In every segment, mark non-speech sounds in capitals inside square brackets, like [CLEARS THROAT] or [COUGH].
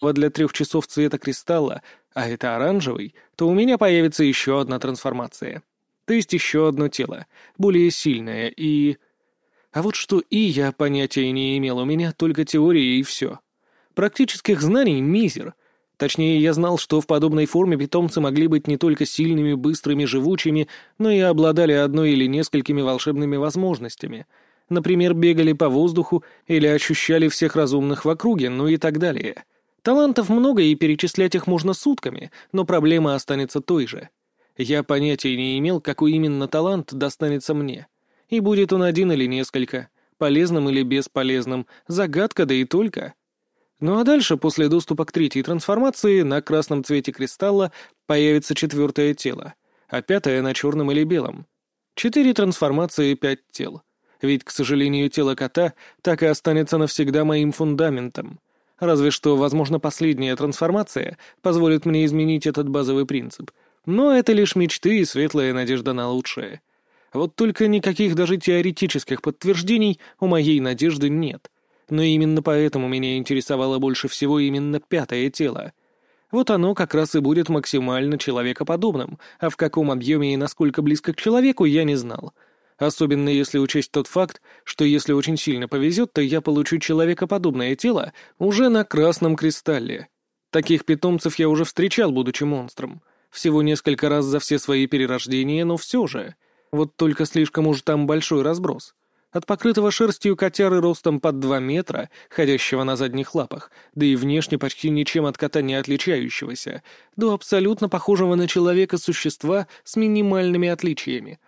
для трех часов цвета кристалла, а это оранжевый, то у меня появится еще одна трансформация. То есть еще одно тело, более сильное и... А вот что «и» я понятия не имел, у меня только теория и все. Практических знаний — мизер. Точнее, я знал, что в подобной форме питомцы могли быть не только сильными, быстрыми, живучими, но и обладали одной или несколькими волшебными возможностями. Например, бегали по воздуху или ощущали всех разумных в округе, ну и так далее. Талантов много, и перечислять их можно сутками, но проблема останется той же. Я понятия не имел, какой именно талант достанется мне. И будет он один или несколько, полезным или бесполезным, загадка да и только. Ну а дальше, после доступа к третьей трансформации, на красном цвете кристалла появится четвертое тело, а пятое на черном или белом. Четыре трансформации, пять тел. Ведь, к сожалению, тело кота так и останется навсегда моим фундаментом. Разве что, возможно, последняя трансформация позволит мне изменить этот базовый принцип. Но это лишь мечты и светлая надежда на лучшее. Вот только никаких даже теоретических подтверждений у моей надежды нет. Но именно поэтому меня интересовало больше всего именно пятое тело. Вот оно как раз и будет максимально человекоподобным, а в каком объеме и насколько близко к человеку я не знал. Особенно если учесть тот факт, что если очень сильно повезет, то я получу человекоподобное тело уже на красном кристалле. Таких питомцев я уже встречал, будучи монстром. Всего несколько раз за все свои перерождения, но все же. Вот только слишком уж там большой разброс. От покрытого шерстью котяры ростом под два метра, ходящего на задних лапах, да и внешне почти ничем от кота не отличающегося, до абсолютно похожего на человека существа с минимальными отличиями.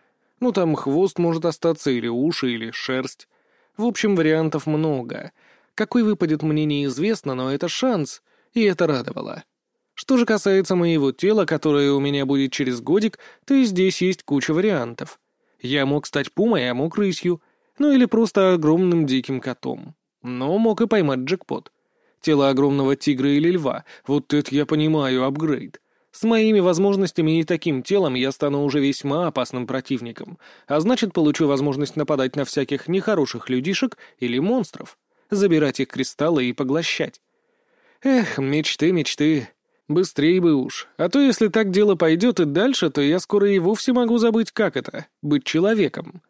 Ну там хвост может остаться, или уши, или шерсть. В общем, вариантов много. Какой выпадет мне неизвестно, но это шанс, и это радовало. Что же касается моего тела, которое у меня будет через годик, то и здесь есть куча вариантов. Я мог стать пумой, а мог рысью — ну или просто огромным диким котом. Но мог и поймать джекпот. Тело огромного тигра или льва, вот это я понимаю, апгрейд. С моими возможностями и таким телом я стану уже весьма опасным противником, а значит, получу возможность нападать на всяких нехороших людишек или монстров, забирать их кристаллы и поглощать. Эх, мечты, мечты. Быстрее бы уж. А то если так дело пойдет и дальше, то я скоро и вовсе могу забыть, как это — быть человеком.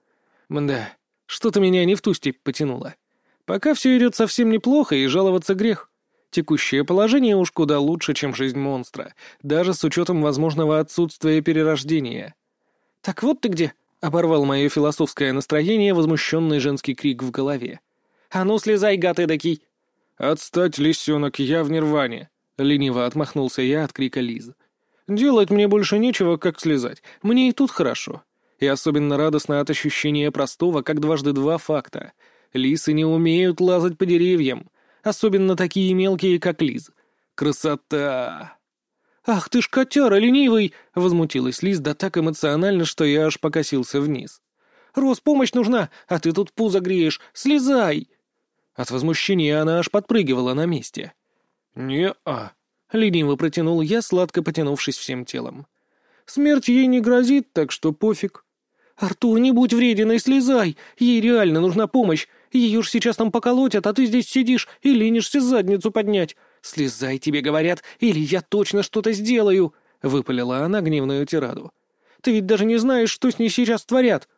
Мда, что-то меня не в ту степь потянуло. Пока все идет совсем неплохо, и жаловаться грех. Текущее положение уж куда лучше, чем жизнь монстра, даже с учетом возможного отсутствия перерождения. «Так вот ты где!» — оборвал мое философское настроение возмущенный женский крик в голове. «А ну, слезай, гад эдакий!» «Отстать, лисенок, я в нирване!» — лениво отмахнулся я от крика Лизы. «Делать мне больше нечего, как слезать. Мне и тут хорошо и особенно радостно от ощущения простого, как дважды два факта. Лисы не умеют лазать по деревьям, особенно такие мелкие, как Лиз. Красота! «Ах ты ж котяра ленивый!» — возмутилась Лиз да так эмоционально, что я аж покосился вниз. «Рос, помощь нужна, а ты тут пузо греешь! Слезай!» От возмущения она аж подпрыгивала на месте. «Не-а», — лениво протянул я, сладко потянувшись всем телом. «Смерть ей не грозит, так что пофиг. «Артур, не будь вреден и слезай! Ей реально нужна помощь! Ее ж сейчас там поколотят, а ты здесь сидишь и ленишься задницу поднять! Слезай, тебе говорят, или я точно что-то сделаю!» — выпалила она гневную тираду. «Ты ведь даже не знаешь, что с ней сейчас творят!»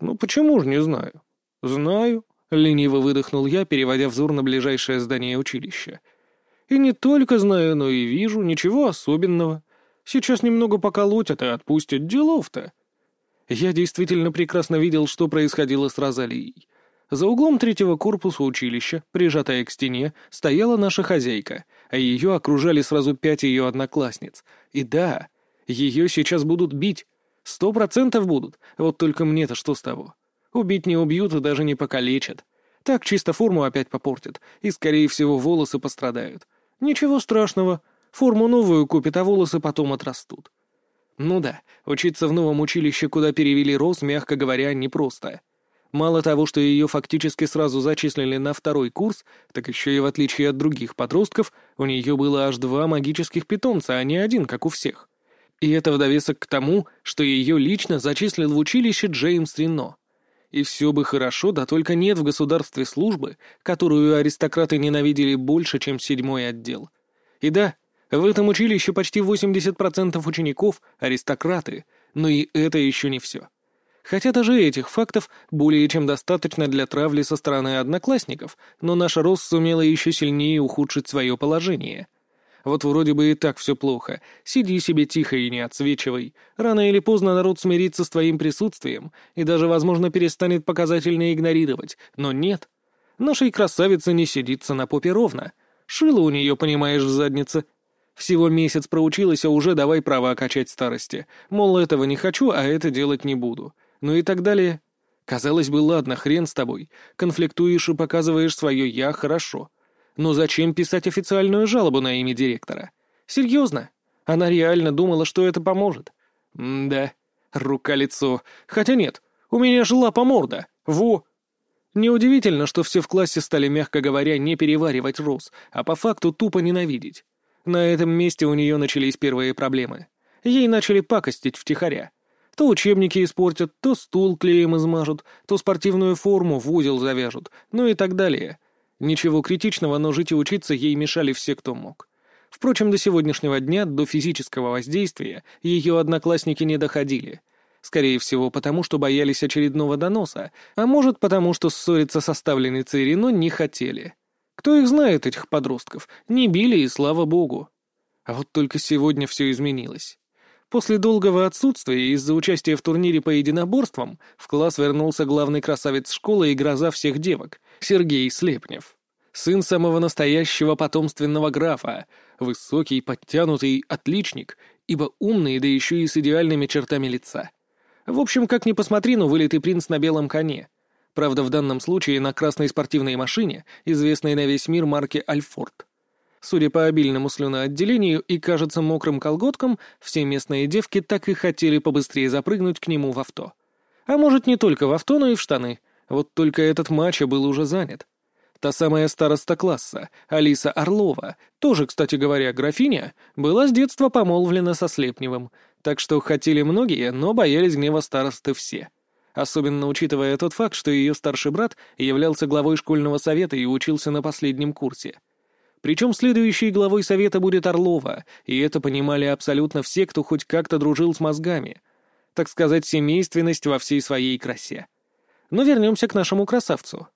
«Ну почему же не знаю?» «Знаю», — лениво выдохнул я, переводя взор на ближайшее здание училища. «И не только знаю, но и вижу, ничего особенного. Сейчас немного поколотят и отпустят делов-то». Я действительно прекрасно видел, что происходило с Розалией. За углом третьего корпуса училища, прижатая к стене, стояла наша хозяйка, а ее окружали сразу пять ее одноклассниц. И да, ее сейчас будут бить. Сто процентов будут, вот только мне-то что с того? Убить не убьют и даже не покалечат. Так чисто форму опять попортят, и, скорее всего, волосы пострадают. Ничего страшного, форму новую купят, а волосы потом отрастут. Ну да, учиться в новом училище, куда перевели Роз, мягко говоря, непросто. Мало того, что ее фактически сразу зачислили на второй курс, так еще и в отличие от других подростков, у нее было аж два магических питомца, а не один, как у всех. И это в довесок к тому, что ее лично зачислил в училище Джеймс Рено. И все бы хорошо, да только нет в государстве службы, которую аристократы ненавидели больше, чем седьмой отдел. И да, в этом училище почти 80% учеников — аристократы, но и это еще не все. Хотя даже этих фактов более чем достаточно для травли со стороны одноклассников, но наша Рос сумела еще сильнее ухудшить свое положение. Вот вроде бы и так все плохо. Сиди себе тихо и не отсвечивай. Рано или поздно народ смирится с твоим присутствием и даже, возможно, перестанет показательно игнорировать. Но нет. Нашей красавице не сидится на попе ровно. Шило у нее, понимаешь, в заднице. Всего месяц проучилась, а уже давай права качать старости. Мол, этого не хочу, а это делать не буду ну и так далее. Казалось бы, ладно, хрен с тобой. Конфликтуешь и показываешь свое «я» хорошо. Но зачем писать официальную жалобу на имя директора? Серьезно? Она реально думала, что это поможет? М-да. Рука-лицо. Хотя нет, у меня же лапа морда. Во! Неудивительно, что все в классе стали, мягко говоря, не переваривать Роз, а по факту тупо ненавидеть. На этом месте у нее начались первые проблемы. Ей начали пакостить втихаря. То учебники испортят, то стул клеем измажут, то спортивную форму в узел завяжут, ну и так далее. Ничего критичного, но жить и учиться ей мешали все, кто мог. Впрочем, до сегодняшнего дня, до физического воздействия, ее одноклассники не доходили. Скорее всего, потому что боялись очередного доноса, а может, потому что ссориться со ставленницей Рено не хотели. Кто их знает, этих подростков? Не били, и слава богу. А вот только сегодня все изменилось. После долгого отсутствия из-за участия в турнире по единоборствам в класс вернулся главный красавец школы и гроза всех девок — Сергей Слепнев. Сын самого настоящего потомственного графа, высокий, подтянутый, отличник, ибо умный, да еще и с идеальными чертами лица. В общем, как ни посмотри, но вылитый принц на белом коне. Правда, в данном случае на красной спортивной машине, известной на весь мир марки «Альфорд». Судя по обильному слюноотделению и, кажется, мокрым колготкам, все местные девки так и хотели побыстрее запрыгнуть к нему в авто. А может, не только в авто, но и в штаны. Вот только этот матч был уже занят. Та самая староста класса, Алиса Орлова, тоже, кстати говоря, графиня, была с детства помолвлена со Слепневым, так что хотели многие, но боялись гнева старосты все. Особенно учитывая тот факт, что ее старший брат являлся главой школьного совета и учился на последнем курсе. Причем следующей главой совета будет Орлова, и это понимали абсолютно все, кто хоть как-то дружил с мозгами. Так сказать, семейственность во всей своей красе. Но вернемся к нашему красавцу.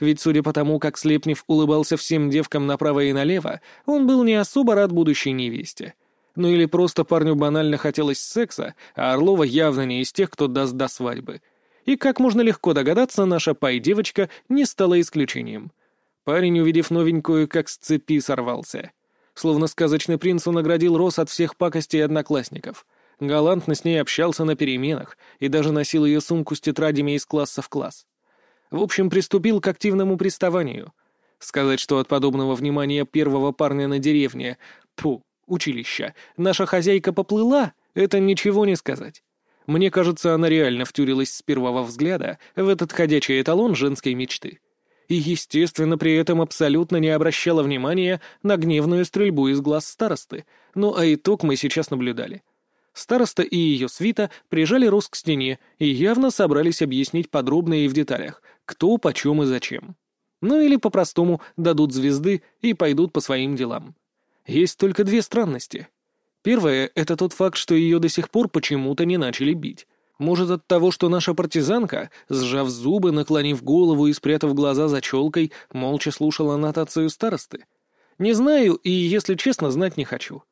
Ведь, судя по тому, как Слепнев улыбался всем девкам направо и налево, он был не особо рад будущей невесте. Ну или просто парню банально хотелось секса, а Орлова явно не из тех, кто даст до свадьбы. И, как можно легко догадаться, наша пай-девочка не стала исключением — Парень, увидев новенькую, как с цепи сорвался. Словно сказочный принц он наградил Рос от всех пакостей одноклассников. Галантно с ней общался на переменах и даже носил ее сумку с тетрадями из класса в класс. В общем, приступил к активному приставанию. Сказать, что от подобного внимания первого парня на деревне, пу, училища, наша хозяйка поплыла, это ничего не сказать. Мне кажется, она реально втюрилась с первого взгляда в этот ходячий эталон женской мечты и, естественно, при этом абсолютно не обращала внимания на гневную стрельбу из глаз старосты, ну а итог мы сейчас наблюдали. Староста и ее свита прижали Рос к стене и явно собрались объяснить подробно и в деталях, кто, почем и зачем. Ну или по-простому дадут звезды и пойдут по своим делам. Есть только две странности. Первое — это тот факт, что ее до сих пор почему-то не начали бить. Может, от того, что наша партизанка, сжав зубы, наклонив голову и спрятав глаза за челкой, молча слушала аннотацию старосты? Не знаю и, если честно, знать не хочу.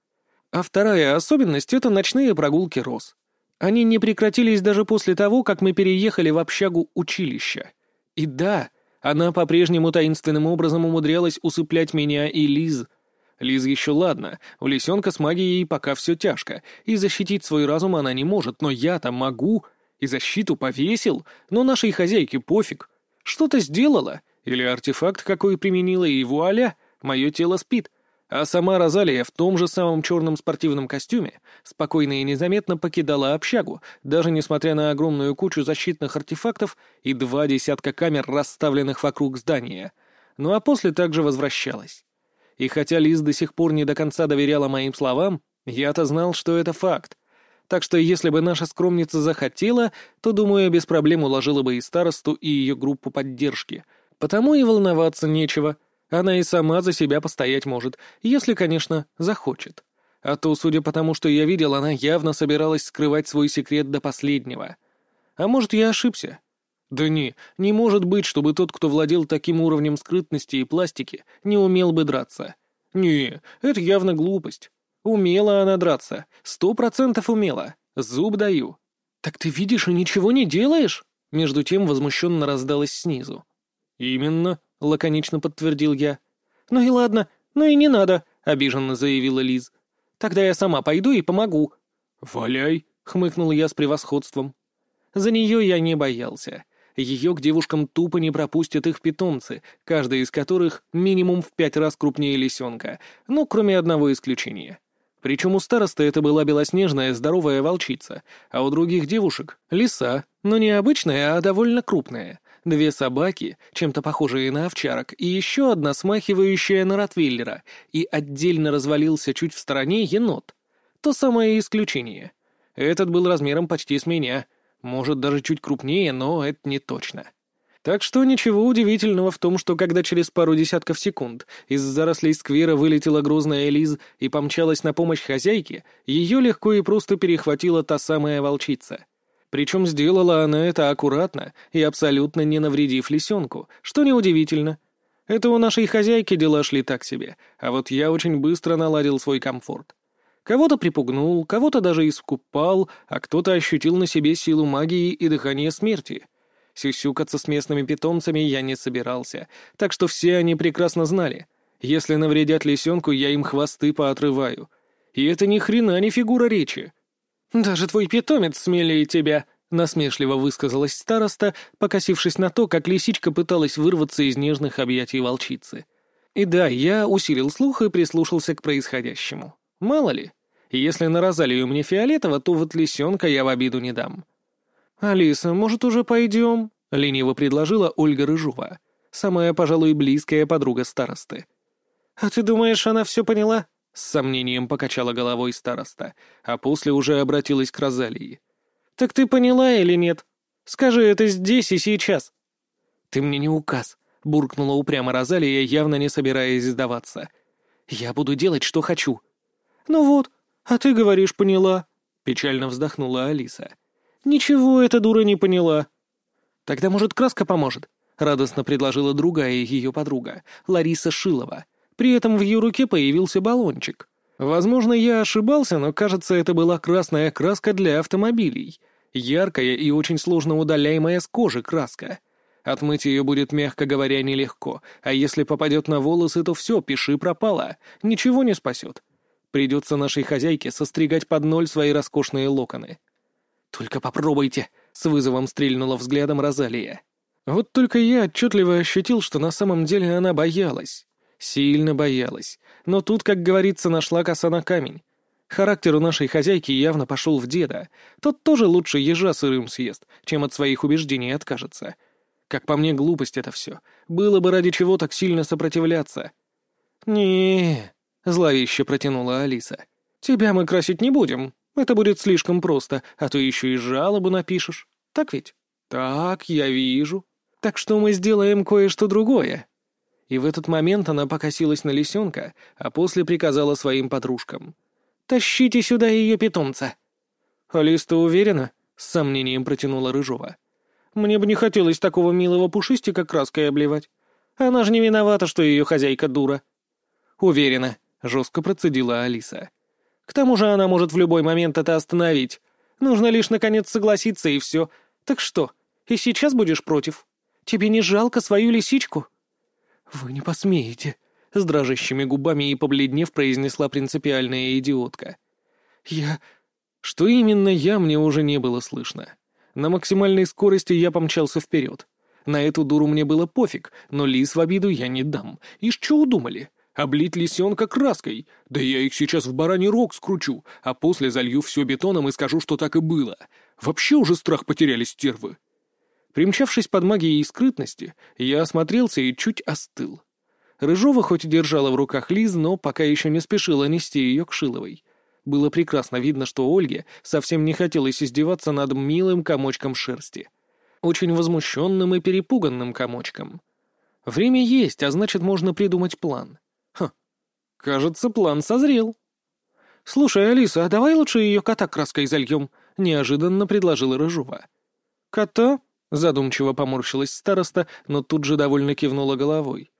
А вторая особенность — это ночные прогулки роз. Они не прекратились даже после того, как мы переехали в общагу училища. И да, она по-прежнему таинственным образом умудрялась усыплять меня и Лиз — Лиз еще ладно, у лисенка с магией пока все тяжко, и защитить свой разум она не может, но я-то могу, и защиту повесил, но нашей хозяйке пофиг. Что-то сделала, или артефакт какой применила, и вуаля, мое тело спит. А сама Розалия в том же самом черном спортивном костюме спокойно и незаметно покидала общагу, даже несмотря на огромную кучу защитных артефактов и два десятка камер, расставленных вокруг здания. Ну а после также возвращалась. И хотя Лиз до сих пор не до конца доверяла моим словам, я-то знал, что это факт. Так что если бы наша скромница захотела, то, думаю, без проблем уложила бы и старосту, и ее группу поддержки. Потому и волноваться нечего. Она и сама за себя постоять может, если, конечно, захочет. А то, судя по тому, что я видел, она явно собиралась скрывать свой секрет до последнего. А может, я ошибся? Да не, не может быть, чтобы тот, кто владел таким уровнем скрытности и пластики, не умел бы драться. Не, это явно глупость. Умела она драться. Сто процентов умела. Зуб даю. Так ты видишь и ничего не делаешь? Между тем возмущенно раздалось снизу. «Именно», — лаконично подтвердил я. «Ну и ладно, ну и не надо», — обиженно заявила Лиз. «Тогда я сама пойду и помогу». «Валяй», — хмыкнул я с превосходством. За нее я не боялся. Ее к девушкам тупо не пропустят их питомцы, каждый из которых минимум в пять раз крупнее лисенка, ну, кроме одного исключения. Причем у старосты это была белоснежная здоровая волчица, а у других девушек — лиса, но не обычная, а довольно крупная. Две собаки, чем-то похожие на овчарок, и еще одна смахивающая на ротвейлера, и отдельно развалился чуть в стороне енот. То самое исключение. Этот был размером почти с меня, может, даже чуть крупнее, но это не точно. Так что ничего удивительного в том, что когда через пару десятков секунд из зарослей сквера вылетела грозная Элиз и помчалась на помощь хозяйке, ее легко и просто перехватила та самая волчица. Причем сделала она это аккуратно и абсолютно не навредив лисенку, что неудивительно. Это у нашей хозяйки дела шли так себе, а вот я очень быстро наладил свой комфорт. Кого-то припугнул, кого-то даже искупал, а кто-то ощутил на себе силу магии и дыхание смерти — Сюсюкаться с местными питомцами я не собирался, так что все они прекрасно знали. Если навредят лисенку, я им хвосты поотрываю. И это ни хрена не фигура речи. «Даже твой питомец смелее тебя», — насмешливо высказалась староста, покосившись на то, как лисичка пыталась вырваться из нежных объятий волчицы. И да, я усилил слух и прислушался к происходящему. Мало ли, если на Розалию мне фиолетово, то вот лисенка я в обиду не дам. «Алиса, может, уже пойдем?» — лениво предложила Ольга Рыжова, самая, пожалуй, близкая подруга старосты. «А ты думаешь, она все поняла?» — с сомнением покачала головой староста, а после уже обратилась к Розалии. «Так ты поняла или нет? Скажи это здесь и сейчас». «Ты мне не указ», — буркнула упрямо Розалия, явно не собираясь сдаваться. «Я буду делать, что хочу». «Ну вот, а ты говоришь, поняла», — печально вздохнула Алиса. «Ничего эта дура не поняла». «Тогда, может, краска поможет?» — радостно предложила другая ее подруга, Лариса Шилова. При этом в ее руке появился баллончик. Возможно, я ошибался, но, кажется, это была красная краска для автомобилей. Яркая и очень сложно удаляемая с кожи краска. Отмыть ее будет, мягко говоря, нелегко, а если попадет на волосы, то все, пиши пропало, ничего не спасет. Придется нашей хозяйке состригать под ноль свои роскошные локоны. «Только попробуйте!» — с вызовом стрельнула взглядом Розалия. Вот только я отчетливо ощутил, что на самом деле она боялась. Сильно боялась. Но тут, как говорится, нашла коса на камень. Характер у нашей хозяйки явно пошел в деда. Тот тоже лучше ежа сырым съест, чем от своих убеждений откажется. Как по мне, глупость это все. Было бы ради чего так сильно сопротивляться. не зловеще протянула Алиса. «Тебя мы красить не будем. Это будет слишком просто, а то еще и жалобу напишешь. Так ведь? Так, я вижу. Так что мы сделаем кое-что другое. И в этот момент она покосилась на лисенка, а после приказала своим подружкам. «Тащите сюда ее питомца!» «Алис, ты уверена?» — с сомнением протянула Рыжова. «Мне бы не хотелось такого милого пушистика краской обливать. Она же не виновата, что ее хозяйка дура». «Уверена», — жестко процедила Алиса. К тому же она может в любой момент это остановить. Нужно лишь наконец согласиться, и все. Так что, и сейчас будешь против? Тебе не жалко свою лисичку?» «Вы не посмеете», — с дрожащими губами и побледнев произнесла принципиальная идиотка. «Я...» Что именно я, мне уже не было слышно. На максимальной скорости я помчался вперед. На эту дуру мне было пофиг, но лис в обиду я не дам. И что удумали? Облить лисенка краской. Да я их сейчас в бараний рог скручу, а после залью все бетоном и скажу, что так и было. Вообще уже страх потеряли стервы. Примчавшись под магией скрытности, я осмотрелся и чуть остыл. Рыжова хоть и держала в руках Лиз, но пока еще не спешила нести ее к Шиловой. Было прекрасно видно, что Ольге совсем не хотелось издеваться над милым комочком шерсти. Очень возмущенным и перепуганным комочком. Время есть, а значит, можно придумать план. Хм, кажется, план созрел. «Слушай, Алиса, а давай лучше ее кота краской зальем?» — неожиданно предложила Рыжова. «Кота?» — задумчиво поморщилась староста, но тут же довольно кивнула головой.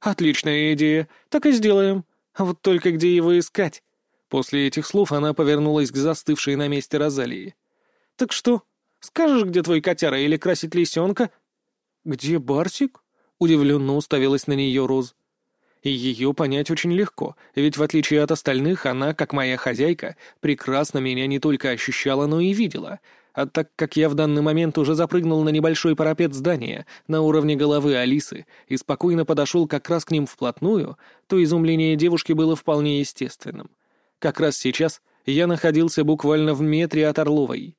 «Отличная идея, так и сделаем. А вот только где его искать?» После этих слов она повернулась к застывшей на месте Розалии. «Так что, скажешь, где твой котяра, или красить лисенка?» «Где Барсик?» — удивленно уставилась на нее Роз. И ее понять очень легко, ведь в отличие от остальных, она, как моя хозяйка, прекрасно меня не только ощущала, но и видела. А так как я в данный момент уже запрыгнул на небольшой парапет здания на уровне головы Алисы и спокойно подошел как раз к ним вплотную, то изумление девушки было вполне естественным. Как раз сейчас я находился буквально в метре от Орловой.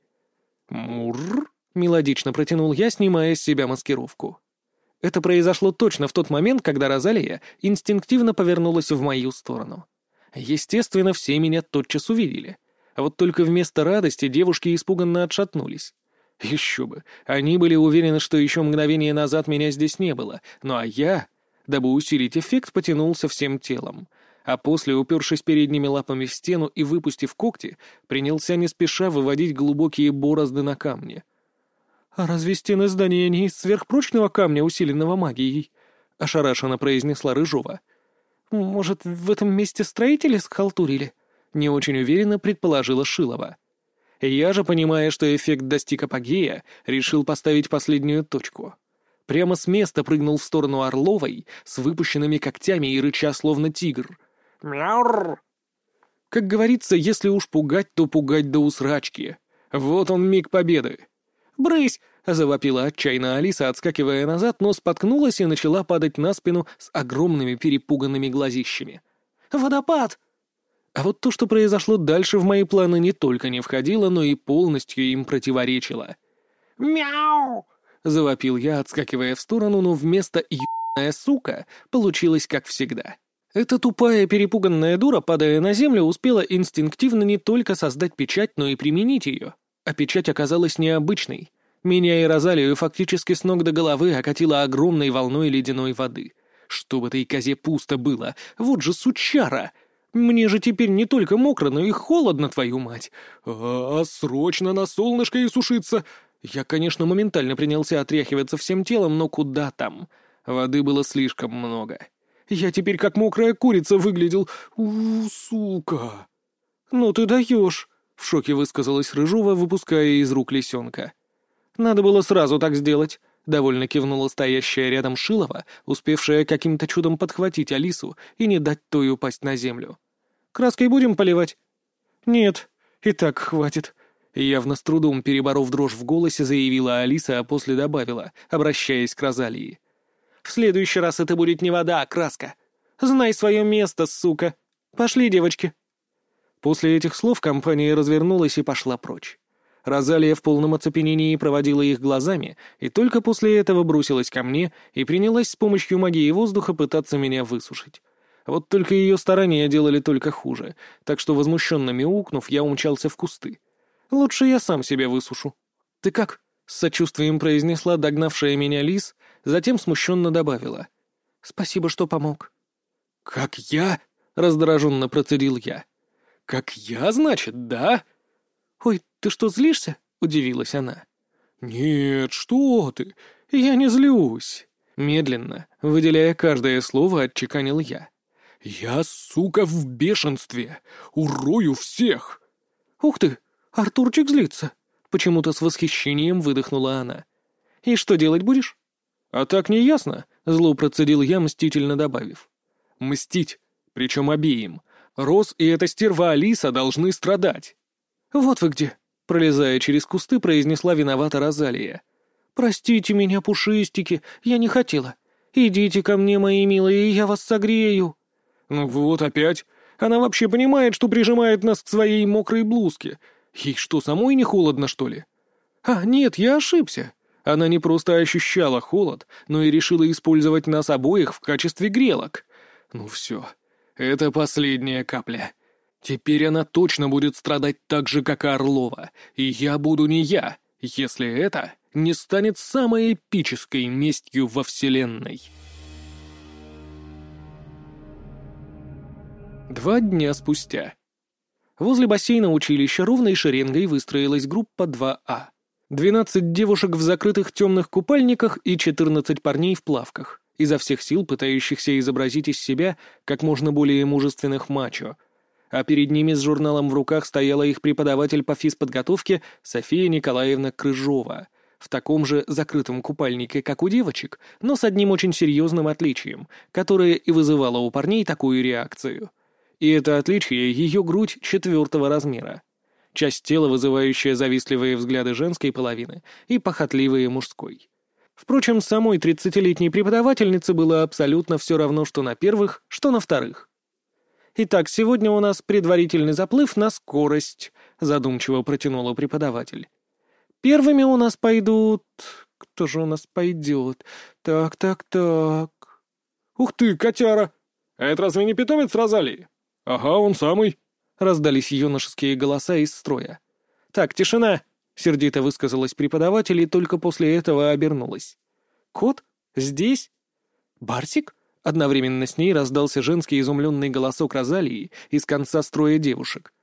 «Мурр!» — мелодично протянул я, снимая с себя маскировку. Это произошло точно в тот момент, когда Розалия инстинктивно повернулась в мою сторону. Естественно, все меня тотчас увидели. А вот только вместо радости девушки испуганно отшатнулись. Еще бы, они были уверены, что еще мгновение назад меня здесь не было, ну а я, дабы усилить эффект, потянулся всем телом. А после, упершись передними лапами в стену и выпустив когти, принялся не спеша выводить глубокие борозды на камне — «А разве стены здания не из сверхпрочного камня, усиленного магией?» — ошарашенно произнесла Рыжова. «Может, в этом месте строители схалтурили?» — не очень уверенно предположила Шилова. Я же, понимая, что эффект достиг апогея, решил поставить последнюю точку. Прямо с места прыгнул в сторону Орловой с выпущенными когтями и рыча, словно тигр. «Мяур!» Как говорится, если уж пугать, то пугать до усрачки. Вот он миг победы. «Брысь!» — завопила отчаянно Алиса, отскакивая назад, но споткнулась и начала падать на спину с огромными перепуганными глазищами. «Водопад!» А вот то, что произошло дальше, в мои планы не только не входило, но и полностью им противоречило. «Мяу!» — завопил я, отскакивая в сторону, но вместо «ебаная сука» получилось как всегда. Эта тупая перепуганная дура, падая на землю, успела инстинктивно не только создать печать, но и применить ее. А печать оказалась необычной. Меня и Розалию фактически с ног до головы окатило огромной волной ледяной воды. Чтобы этой козе пусто было, вот же сучара! Мне же теперь не только мокро, но и холодно, твою мать. А, срочно на солнышко и сушиться. Я, конечно, моментально принялся отряхиваться всем телом, но куда там? Воды было слишком много. Я теперь как мокрая курица выглядел. У, сука. Ну ты даешь. В шоке высказалась Рыжова, выпуская из рук лисенка. «Надо было сразу так сделать», — довольно кивнула стоящая рядом Шилова, успевшая каким-то чудом подхватить Алису и не дать той упасть на землю. «Краской будем поливать?» «Нет, и так хватит», — явно с трудом переборов дрожь в голосе, заявила Алиса, а после добавила, обращаясь к Розалии. «В следующий раз это будет не вода, а краска. Знай свое место, сука. Пошли, девочки». После этих слов компания развернулась и пошла прочь. Розалия в полном оцепенении проводила их глазами, и только после этого бросилась ко мне и принялась с помощью магии воздуха пытаться меня высушить. Вот только ее старания делали только хуже, так что, возмущенно мяукнув, я умчался в кусты. «Лучше я сам себя высушу». «Ты как?» — с сочувствием произнесла догнавшая меня лис, затем смущенно добавила. «Спасибо, что помог». «Как я?» — раздраженно процедил я. «Как я, значит, да?» «Ой, ты что, злишься?» — удивилась она. «Нет, что ты! Я не злюсь!» Медленно, выделяя каждое слово, отчеканил я. «Я, сука, в бешенстве! Урою всех!» «Ух ты! Артурчик злится!» Почему-то с восхищением выдохнула она. «И что делать будешь?» «А так не ясно», — зло процедил я, мстительно добавив. «Мстить, причем обеим, Рос и эта стерва Алиса должны страдать. «Вот вы где!» — пролезая через кусты, произнесла виновата Розалия. «Простите меня, пушистики, я не хотела. Идите ко мне, мои милые, я вас согрею». «Ну вот опять. Она вообще понимает, что прижимает нас к своей мокрой блузке. Ей что, самой не холодно, что ли?» «А, нет, я ошибся. Она не просто ощущала холод, но и решила использовать нас обоих в качестве грелок. Ну все, это последняя капля. Теперь она точно будет страдать так же, как и Орлова, и я буду не я, если это не станет самой эпической местью во Вселенной. Два дня спустя. Возле бассейна училища ровной шеренгой выстроилась группа 2А. 12 а. девушек в закрытых темных купальниках и 14 парней в плавках изо всех сил пытающихся изобразить из себя как можно более мужественных мачо. А перед ними с журналом в руках стояла их преподаватель по физподготовке София Николаевна Крыжова — в таком же закрытом купальнике, как у девочек, но с одним очень серьезным отличием, которое и вызывало у парней такую реакцию. И это отличие — ее грудь четвертого размера. Часть тела, вызывающая завистливые взгляды женской половины и похотливые мужской. Впрочем, самой тридцатилетней преподавательнице было абсолютно все равно, что на первых, что на вторых. «Итак, сегодня у нас предварительный заплыв на скорость», — задумчиво протянула преподаватель. Первыми у нас пойдут... Кто же у нас пойдет? Так, так, так... Ух ты, котяра! А это разве не питомец Розалии? Ага, он самый. Раздались юношеские голоса из строя. Так, тишина! Сердито высказалась преподаватель и только после этого обернулась. Кот? Здесь? Барсик? Одновременно с ней раздался женский изумленный голосок Розалии из конца строя девушек.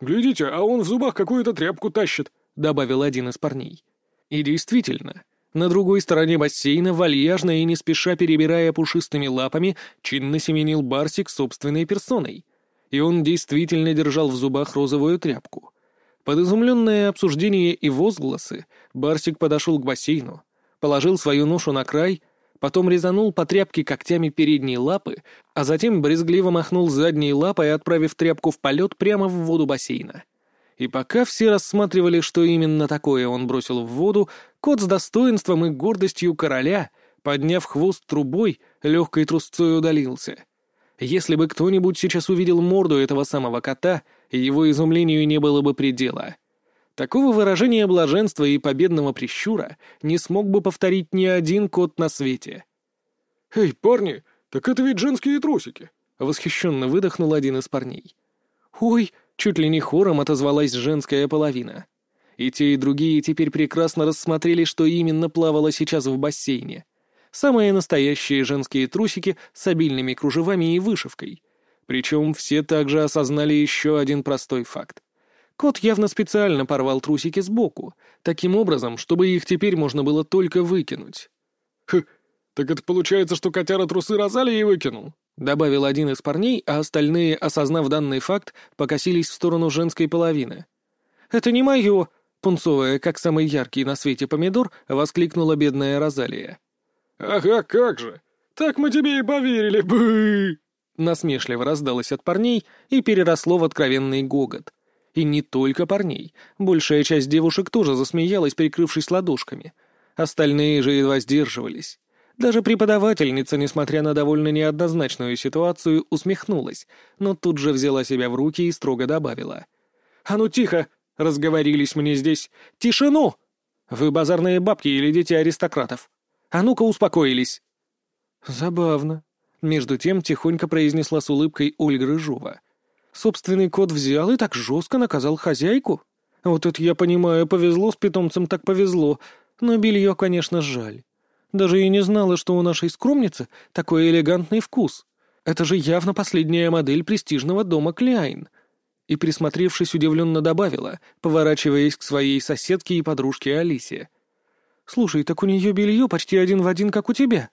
«Глядите, а он в зубах какую-то тряпку тащит», — добавил один из парней. И действительно, на другой стороне бассейна, вальяжно и не спеша перебирая пушистыми лапами, чинно семенил Барсик собственной персоной. И он действительно держал в зубах розовую тряпку. Под изумленное обсуждение и возгласы Барсик подошел к бассейну, положил свою ношу на край, потом резанул по тряпке когтями передней лапы, а затем брезгливо махнул задней лапой, отправив тряпку в полет прямо в воду бассейна. И пока все рассматривали, что именно такое он бросил в воду, кот с достоинством и гордостью короля, подняв хвост трубой, легкой трусцой удалился. Если бы кто-нибудь сейчас увидел морду этого самого кота, его изумлению не было бы предела. Такого выражения блаженства и победного прищура не смог бы повторить ни один кот на свете. «Эй, парни, так это ведь женские трусики!» — восхищенно выдохнул один из парней. «Ой!» Чуть ли не хором отозвалась женская половина. И те, и другие теперь прекрасно рассмотрели, что именно плавало сейчас в бассейне. Самые настоящие женские трусики с обильными кружевами и вышивкой. Причем все также осознали еще один простой факт. Кот явно специально порвал трусики сбоку, таким образом, чтобы их теперь можно было только выкинуть. «Хм, так это получается, что котяра трусы Розалии выкинул?» — добавил один из парней, а остальные, осознав данный факт, покосились в сторону женской половины. «Это не мое!» — пунцовая, как самый яркий на свете помидор, воскликнула бедная Розалия. «Ага, как же! Так мы тебе и поверили бы!» Насмешливо раздалось от парней и переросло в откровенный гогот. И не только парней. Большая часть девушек тоже засмеялась, прикрывшись ладошками. Остальные же едва сдерживались. Даже преподавательница, несмотря на довольно неоднозначную ситуацию, усмехнулась, но тут же взяла себя в руки и строго добавила. «А ну тихо! Разговорились мне здесь! Тишину! Вы базарные бабки или дети аристократов? А ну-ка успокоились!» «Забавно», — между тем тихонько произнесла с улыбкой Ольга Рыжова. «Собственный кот взял и так жестко наказал хозяйку? Вот это я понимаю, повезло с питомцем так повезло, но белье, конечно, жаль. Даже и не знала, что у нашей скромницы такой элегантный вкус. Это же явно последняя модель престижного дома Кляйн. И, присмотревшись, удивленно добавила, поворачиваясь к своей соседке и подружке Алисе. «Слушай, так у нее белье почти один в один, как у тебя».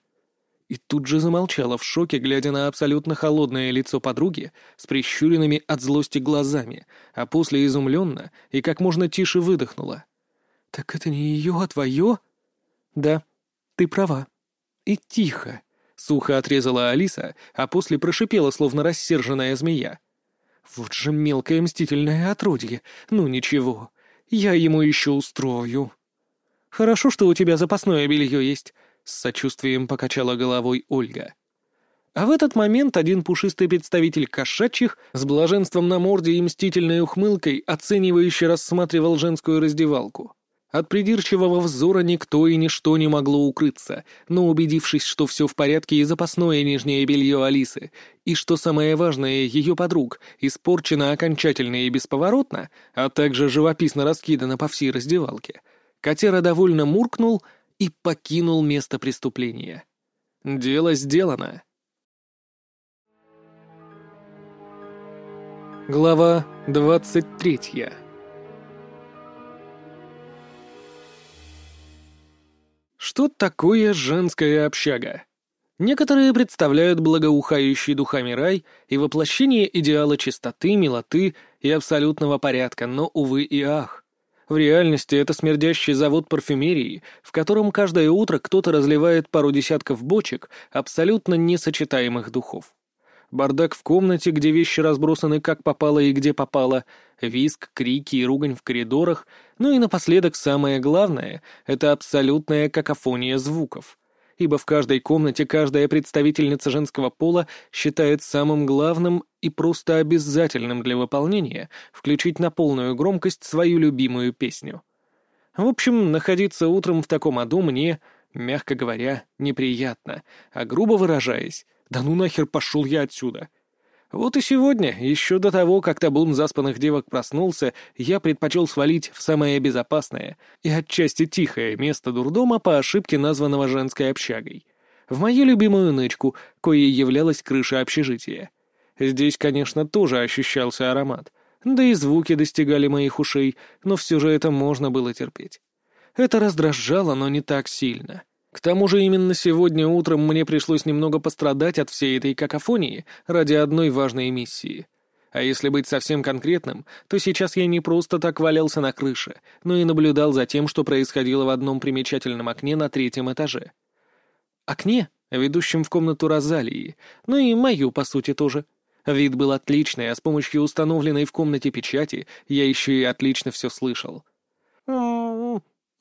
И тут же замолчала в шоке, глядя на абсолютно холодное лицо подруги с прищуренными от злости глазами, а после изумленно и как можно тише выдохнула. «Так это не ее, а твое?» «Да», «Ты права. И тихо», — сухо отрезала Алиса, а после прошипела, словно рассерженная змея. «Вот же мелкое мстительное отродье. Ну ничего, я ему еще устрою». «Хорошо, что у тебя запасное белье есть», — с сочувствием покачала головой Ольга. А в этот момент один пушистый представитель кошачьих с блаженством на морде и мстительной ухмылкой оценивающе рассматривал женскую раздевалку. От придирчивого взора никто и ничто не могло укрыться, но убедившись, что все в порядке и запасное нижнее белье Алисы, и, что самое важное, ее подруг, испорчено окончательно и бесповоротно, а также живописно раскидано по всей раздевалке, котера довольно муркнул и покинул место преступления. Дело сделано. Глава двадцать третья Что такое женская общага? Некоторые представляют благоухающий духами рай и воплощение идеала чистоты, милоты и абсолютного порядка, но, увы и ах. В реальности это смердящий завод парфюмерии, в котором каждое утро кто-то разливает пару десятков бочек абсолютно несочетаемых духов. Бардак в комнате, где вещи разбросаны как попало и где попало, виск, крики и ругань в коридорах, ну и напоследок самое главное — это абсолютная какофония звуков. Ибо в каждой комнате каждая представительница женского пола считает самым главным и просто обязательным для выполнения включить на полную громкость свою любимую песню. В общем, находиться утром в таком аду мне, мягко говоря, неприятно, а грубо выражаясь, да ну нахер пошел я отсюда. Вот и сегодня, еще до того, как табун заспанных девок проснулся, я предпочел свалить в самое безопасное и отчасти тихое место дурдома по ошибке названного женской общагой. В мою любимую нычку, коей являлась крыша общежития. Здесь, конечно, тоже ощущался аромат, да и звуки достигали моих ушей, но все же это можно было терпеть. Это раздражало, но не так сильно — к тому же именно сегодня утром мне пришлось немного пострадать от всей этой какофонии ради одной важной миссии. А если быть совсем конкретным, то сейчас я не просто так валялся на крыше, но и наблюдал за тем, что происходило в одном примечательном окне на третьем этаже. Окне, ведущем в комнату Розалии, ну и мою, по сути, тоже. Вид был отличный, а с помощью установленной в комнате печати я еще и отлично все слышал.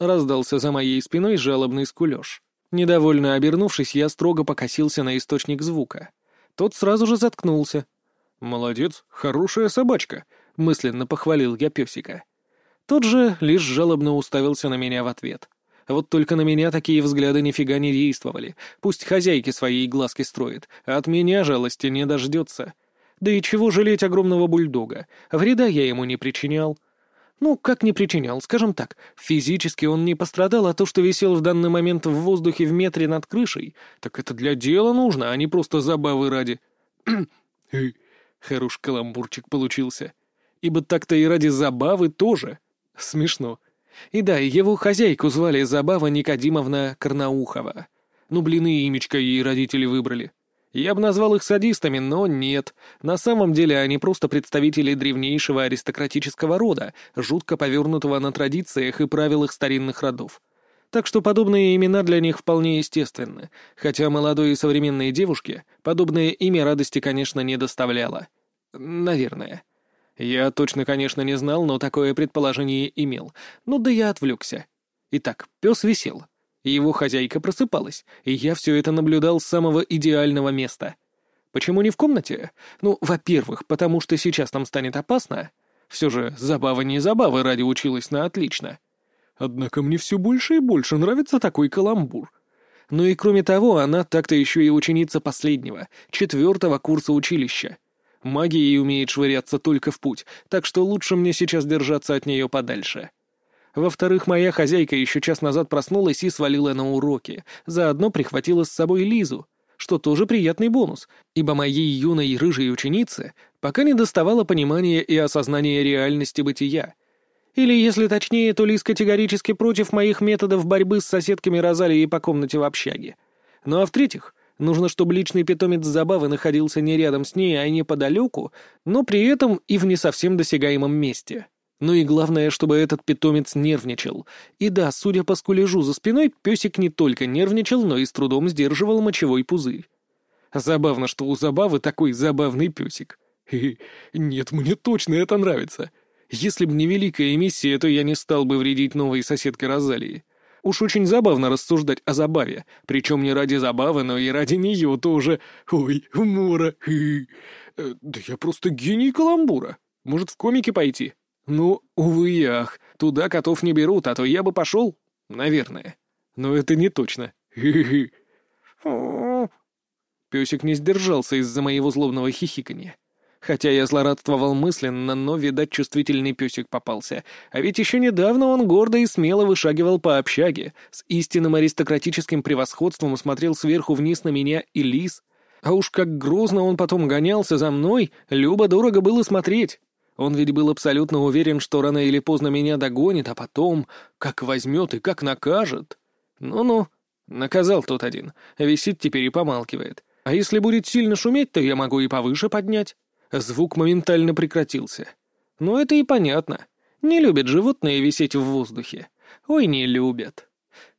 Раздался за моей спиной жалобный скулеж. Недовольно обернувшись, я строго покосился на источник звука. Тот сразу же заткнулся. «Молодец, хорошая собачка», — мысленно похвалил я песика. Тот же лишь жалобно уставился на меня в ответ. Вот только на меня такие взгляды нифига не действовали. Пусть хозяйки своей глазки строит, а от меня жалости не дождется. Да и чего жалеть огромного бульдога? Вреда я ему не причинял. Ну, как не причинял, скажем так, физически он не пострадал, а то, что висел в данный момент в воздухе в метре над крышей, так это для дела нужно, а не просто забавы ради. [CLEARS THROAT] Хорош каламбурчик получился. Ибо так-то и ради забавы тоже. Смешно. И да, его хозяйку звали Забава Никодимовна Карнаухова. Ну, блин, и имечко ей родители выбрали. Я бы назвал их садистами, но нет. На самом деле они просто представители древнейшего аристократического рода, жутко повернутого на традициях и правилах старинных родов. Так что подобные имена для них вполне естественны, хотя молодой и современной девушке подобное имя радости, конечно, не доставляло. Наверное. Я точно, конечно, не знал, но такое предположение имел. Ну да я отвлекся. Итак, пес висел его хозяйка просыпалась, и я все это наблюдал с самого идеального места. Почему не в комнате? Ну, во-первых, потому что сейчас там станет опасно. Все же забава не забава ради училась на отлично. Однако мне все больше и больше нравится такой каламбур. Ну и кроме того, она так-то еще и ученица последнего, четвертого курса училища. Магией умеет швыряться только в путь, так что лучше мне сейчас держаться от нее подальше. Во-вторых, моя хозяйка еще час назад проснулась и свалила на уроки, заодно прихватила с собой Лизу, что тоже приятный бонус, ибо моей юной рыжей ученице пока не доставало понимания и осознания реальности бытия. Или, если точнее, то Лиз категорически против моих методов борьбы с соседками Розалии по комнате в общаге. Ну а в-третьих, нужно, чтобы личный питомец Забавы находился не рядом с ней, а неподалеку, но при этом и в не совсем досягаемом месте. Ну и главное, чтобы этот питомец нервничал. И да, судя по скулежу за спиной, песик не только нервничал, но и с трудом сдерживал мочевой пузырь. Забавно, что у Забавы такой забавный песик. Нет, мне точно это нравится. Если бы не великая миссия, то я не стал бы вредить новой соседке Розалии. Уж очень забавно рассуждать о забаве, причем не ради забавы, но и ради нее тоже. Ой, умора. Э, да я просто гений каламбура. Может, в комики пойти? «Ну, увы и ах, туда котов не берут, а то я бы пошел, наверное. Но это не точно. Хи-хи-хи». Песик не сдержался из-за моего злобного хихиканья. Хотя я злорадствовал мысленно, но, видать, чувствительный песик попался. А ведь еще недавно он гордо и смело вышагивал по общаге, с истинным аристократическим превосходством смотрел сверху вниз на меня и лис. А уж как грозно он потом гонялся за мной, любо-дорого было смотреть. Он ведь был абсолютно уверен, что рано или поздно меня догонит, а потом как возьмет и как накажет. Ну-ну, наказал тот один, висит теперь и помалкивает. А если будет сильно шуметь, то я могу и повыше поднять. Звук моментально прекратился. Ну это и понятно. Не любят животные висеть в воздухе. Ой, не любят.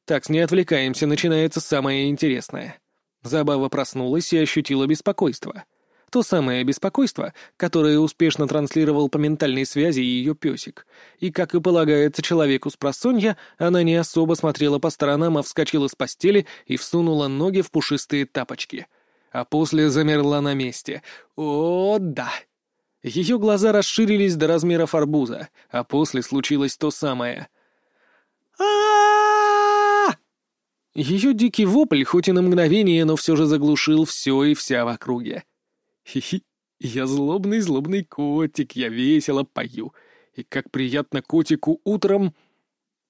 Так, не отвлекаемся, начинается самое интересное. Забава проснулась и ощутила беспокойство. То самое беспокойство, которое успешно транслировал по ментальной связи ее песик. И, как и полагается человеку с просонья, она не особо смотрела по сторонам, а вскочила с постели и всунула ноги в пушистые тапочки. А после замерла на месте. О, да! Ее глаза расширились до размеров арбуза, а после случилось то самое. а Ее дикий вопль, хоть и на мгновение, но все же заглушил все и вся в округе. Хи-хи, я злобный-злобный котик, я весело пою. И как приятно котику утром...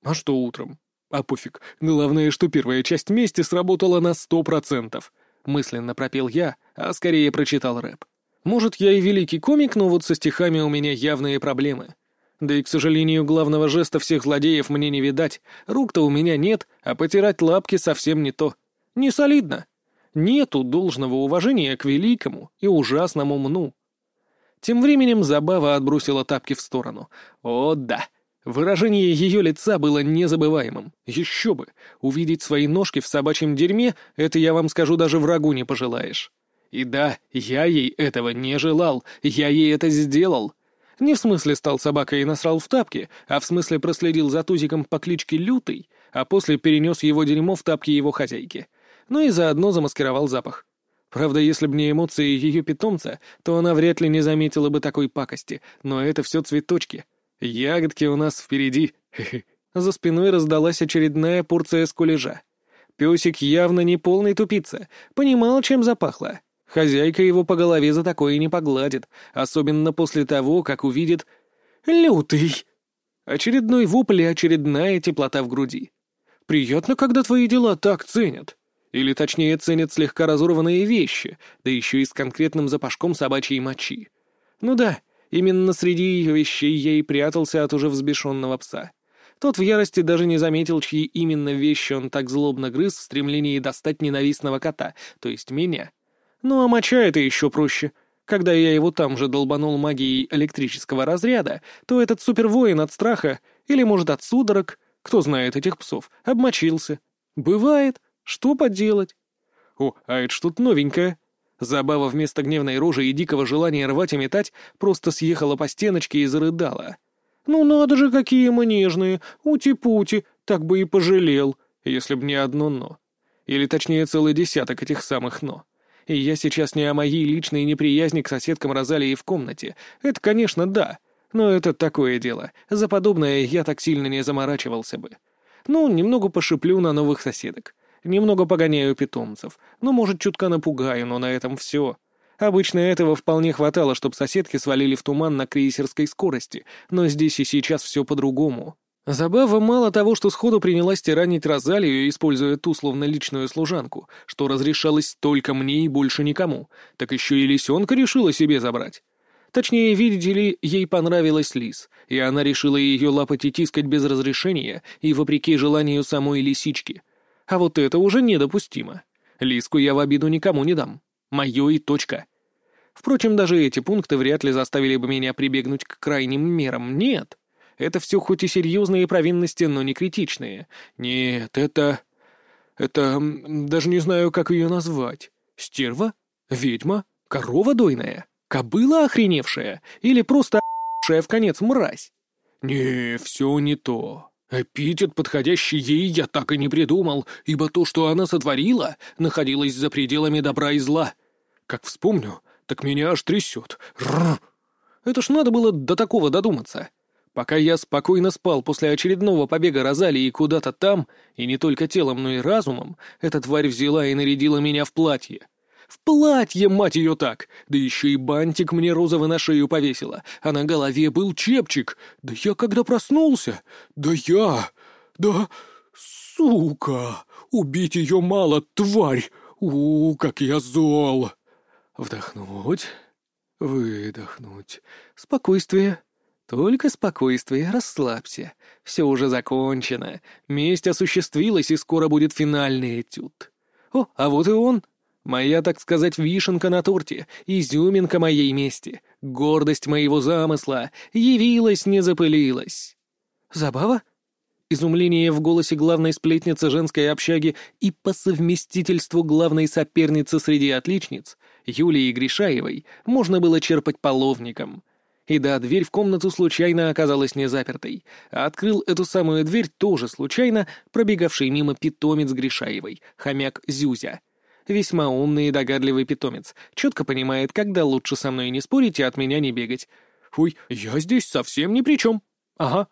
А что утром? А пофиг, главное, что первая часть мести сработала на сто процентов. Мысленно пропел я, а скорее прочитал рэп. Может, я и великий комик, но вот со стихами у меня явные проблемы. Да и, к сожалению, главного жеста всех злодеев мне не видать. Рук-то у меня нет, а потирать лапки совсем не то. Не солидно. Нету должного уважения к великому и ужасному мну. Тем временем Забава отбросила тапки в сторону. О, да! Выражение ее лица было незабываемым. Еще бы! Увидеть свои ножки в собачьем дерьме — это, я вам скажу, даже врагу не пожелаешь. И да, я ей этого не желал, я ей это сделал. Не в смысле стал собакой и насрал в тапки, а в смысле проследил за тузиком по кличке Лютый, а после перенес его дерьмо в тапки его хозяйки но ну и заодно замаскировал запах. Правда, если бы не эмоции ее питомца, то она вряд ли не заметила бы такой пакости, но это все цветочки. Ягодки у нас впереди. За спиной раздалась очередная порция скулежа. Песик явно не полный тупица, понимал, чем запахло. Хозяйка его по голове за такое не погладит, особенно после того, как увидит «Лютый!» Очередной вопль и очередная теплота в груди. «Приятно, когда твои дела так ценят». Или точнее ценят слегка разорванные вещи, да еще и с конкретным запашком собачьей мочи. Ну да, именно среди ее вещей я и прятался от уже взбешенного пса. Тот в ярости даже не заметил, чьи именно вещи он так злобно грыз в стремлении достать ненавистного кота, то есть меня. Ну а моча это еще проще. Когда я его там же долбанул магией электрического разряда, то этот супервоин от страха, или, может, от судорог, кто знает этих псов, обмочился. Бывает. Что поделать? О, а это что-то новенькое. Забава вместо гневной рожи и дикого желания рвать и метать просто съехала по стеночке и зарыдала. «Ну надо же, какие мы нежные! Ути-пути! Так бы и пожалел, если б не одно «но». Или точнее целый десяток этих самых «но». И я сейчас не о моей личной неприязни к соседкам Розалии в комнате. Это, конечно, да. Но это такое дело. За подобное я так сильно не заморачивался бы. Ну, немного пошиплю на новых соседок. Немного погоняю питомцев. Ну, может, чутка напугаю, но на этом все. Обычно этого вполне хватало, чтобы соседки свалили в туман на крейсерской скорости, но здесь и сейчас все по-другому. Забава мало того, что сходу принялась тиранить Розалию, используя ту словно личную служанку, что разрешалось только мне и больше никому, так еще и лисенка решила себе забрать. Точнее, видите ли, ей понравилась лис, и она решила ее лапать и тискать без разрешения и вопреки желанию самой лисички — а вот это уже недопустимо. Лиску я в обиду никому не дам. Мое и точка. Впрочем, даже эти пункты вряд ли заставили бы меня прибегнуть к крайним мерам. Нет. Это все хоть и серьезные провинности, но не критичные. Нет, это... Это... Даже не знаю, как ее назвать. Стерва? Ведьма? Корова дойная? Кобыла охреневшая? Или просто охреневшая в конец мразь? Не, все не то. Эпитет, подходящий ей, я так и не придумал, ибо то, что она сотворила, находилось за пределами добра и зла. Как вспомню, так меня аж трясет. Рррр. Это ж надо было до такого додуматься. Пока я спокойно спал после очередного побега Розалии куда-то там, и не только телом, но и разумом, эта тварь взяла и нарядила меня в платье. В платье, мать ее так! Да еще и бантик мне розовый на шею повесила, а на голове был чепчик. Да я когда проснулся? Да я... Да... Сука! Убить ее мало, тварь! У, как я зол! Вдохнуть, выдохнуть. Спокойствие. Только спокойствие, расслабься. Все уже закончено. Месть осуществилась, и скоро будет финальный этюд. О, а вот и он. Моя, так сказать, вишенка на торте, изюминка моей мести, гордость моего замысла, явилась, не запылилась. Забава? Изумление в голосе главной сплетницы женской общаги и по совместительству главной соперницы среди отличниц, Юлии Гришаевой, можно было черпать половником. И да, дверь в комнату случайно оказалась не запертой, а открыл эту самую дверь тоже случайно пробегавший мимо питомец Гришаевой, хомяк Зюзя. Весьма умный и догадливый питомец, четко понимает, когда лучше со мной не спорить и от меня не бегать. Ой, я здесь совсем ни при чем. Ага,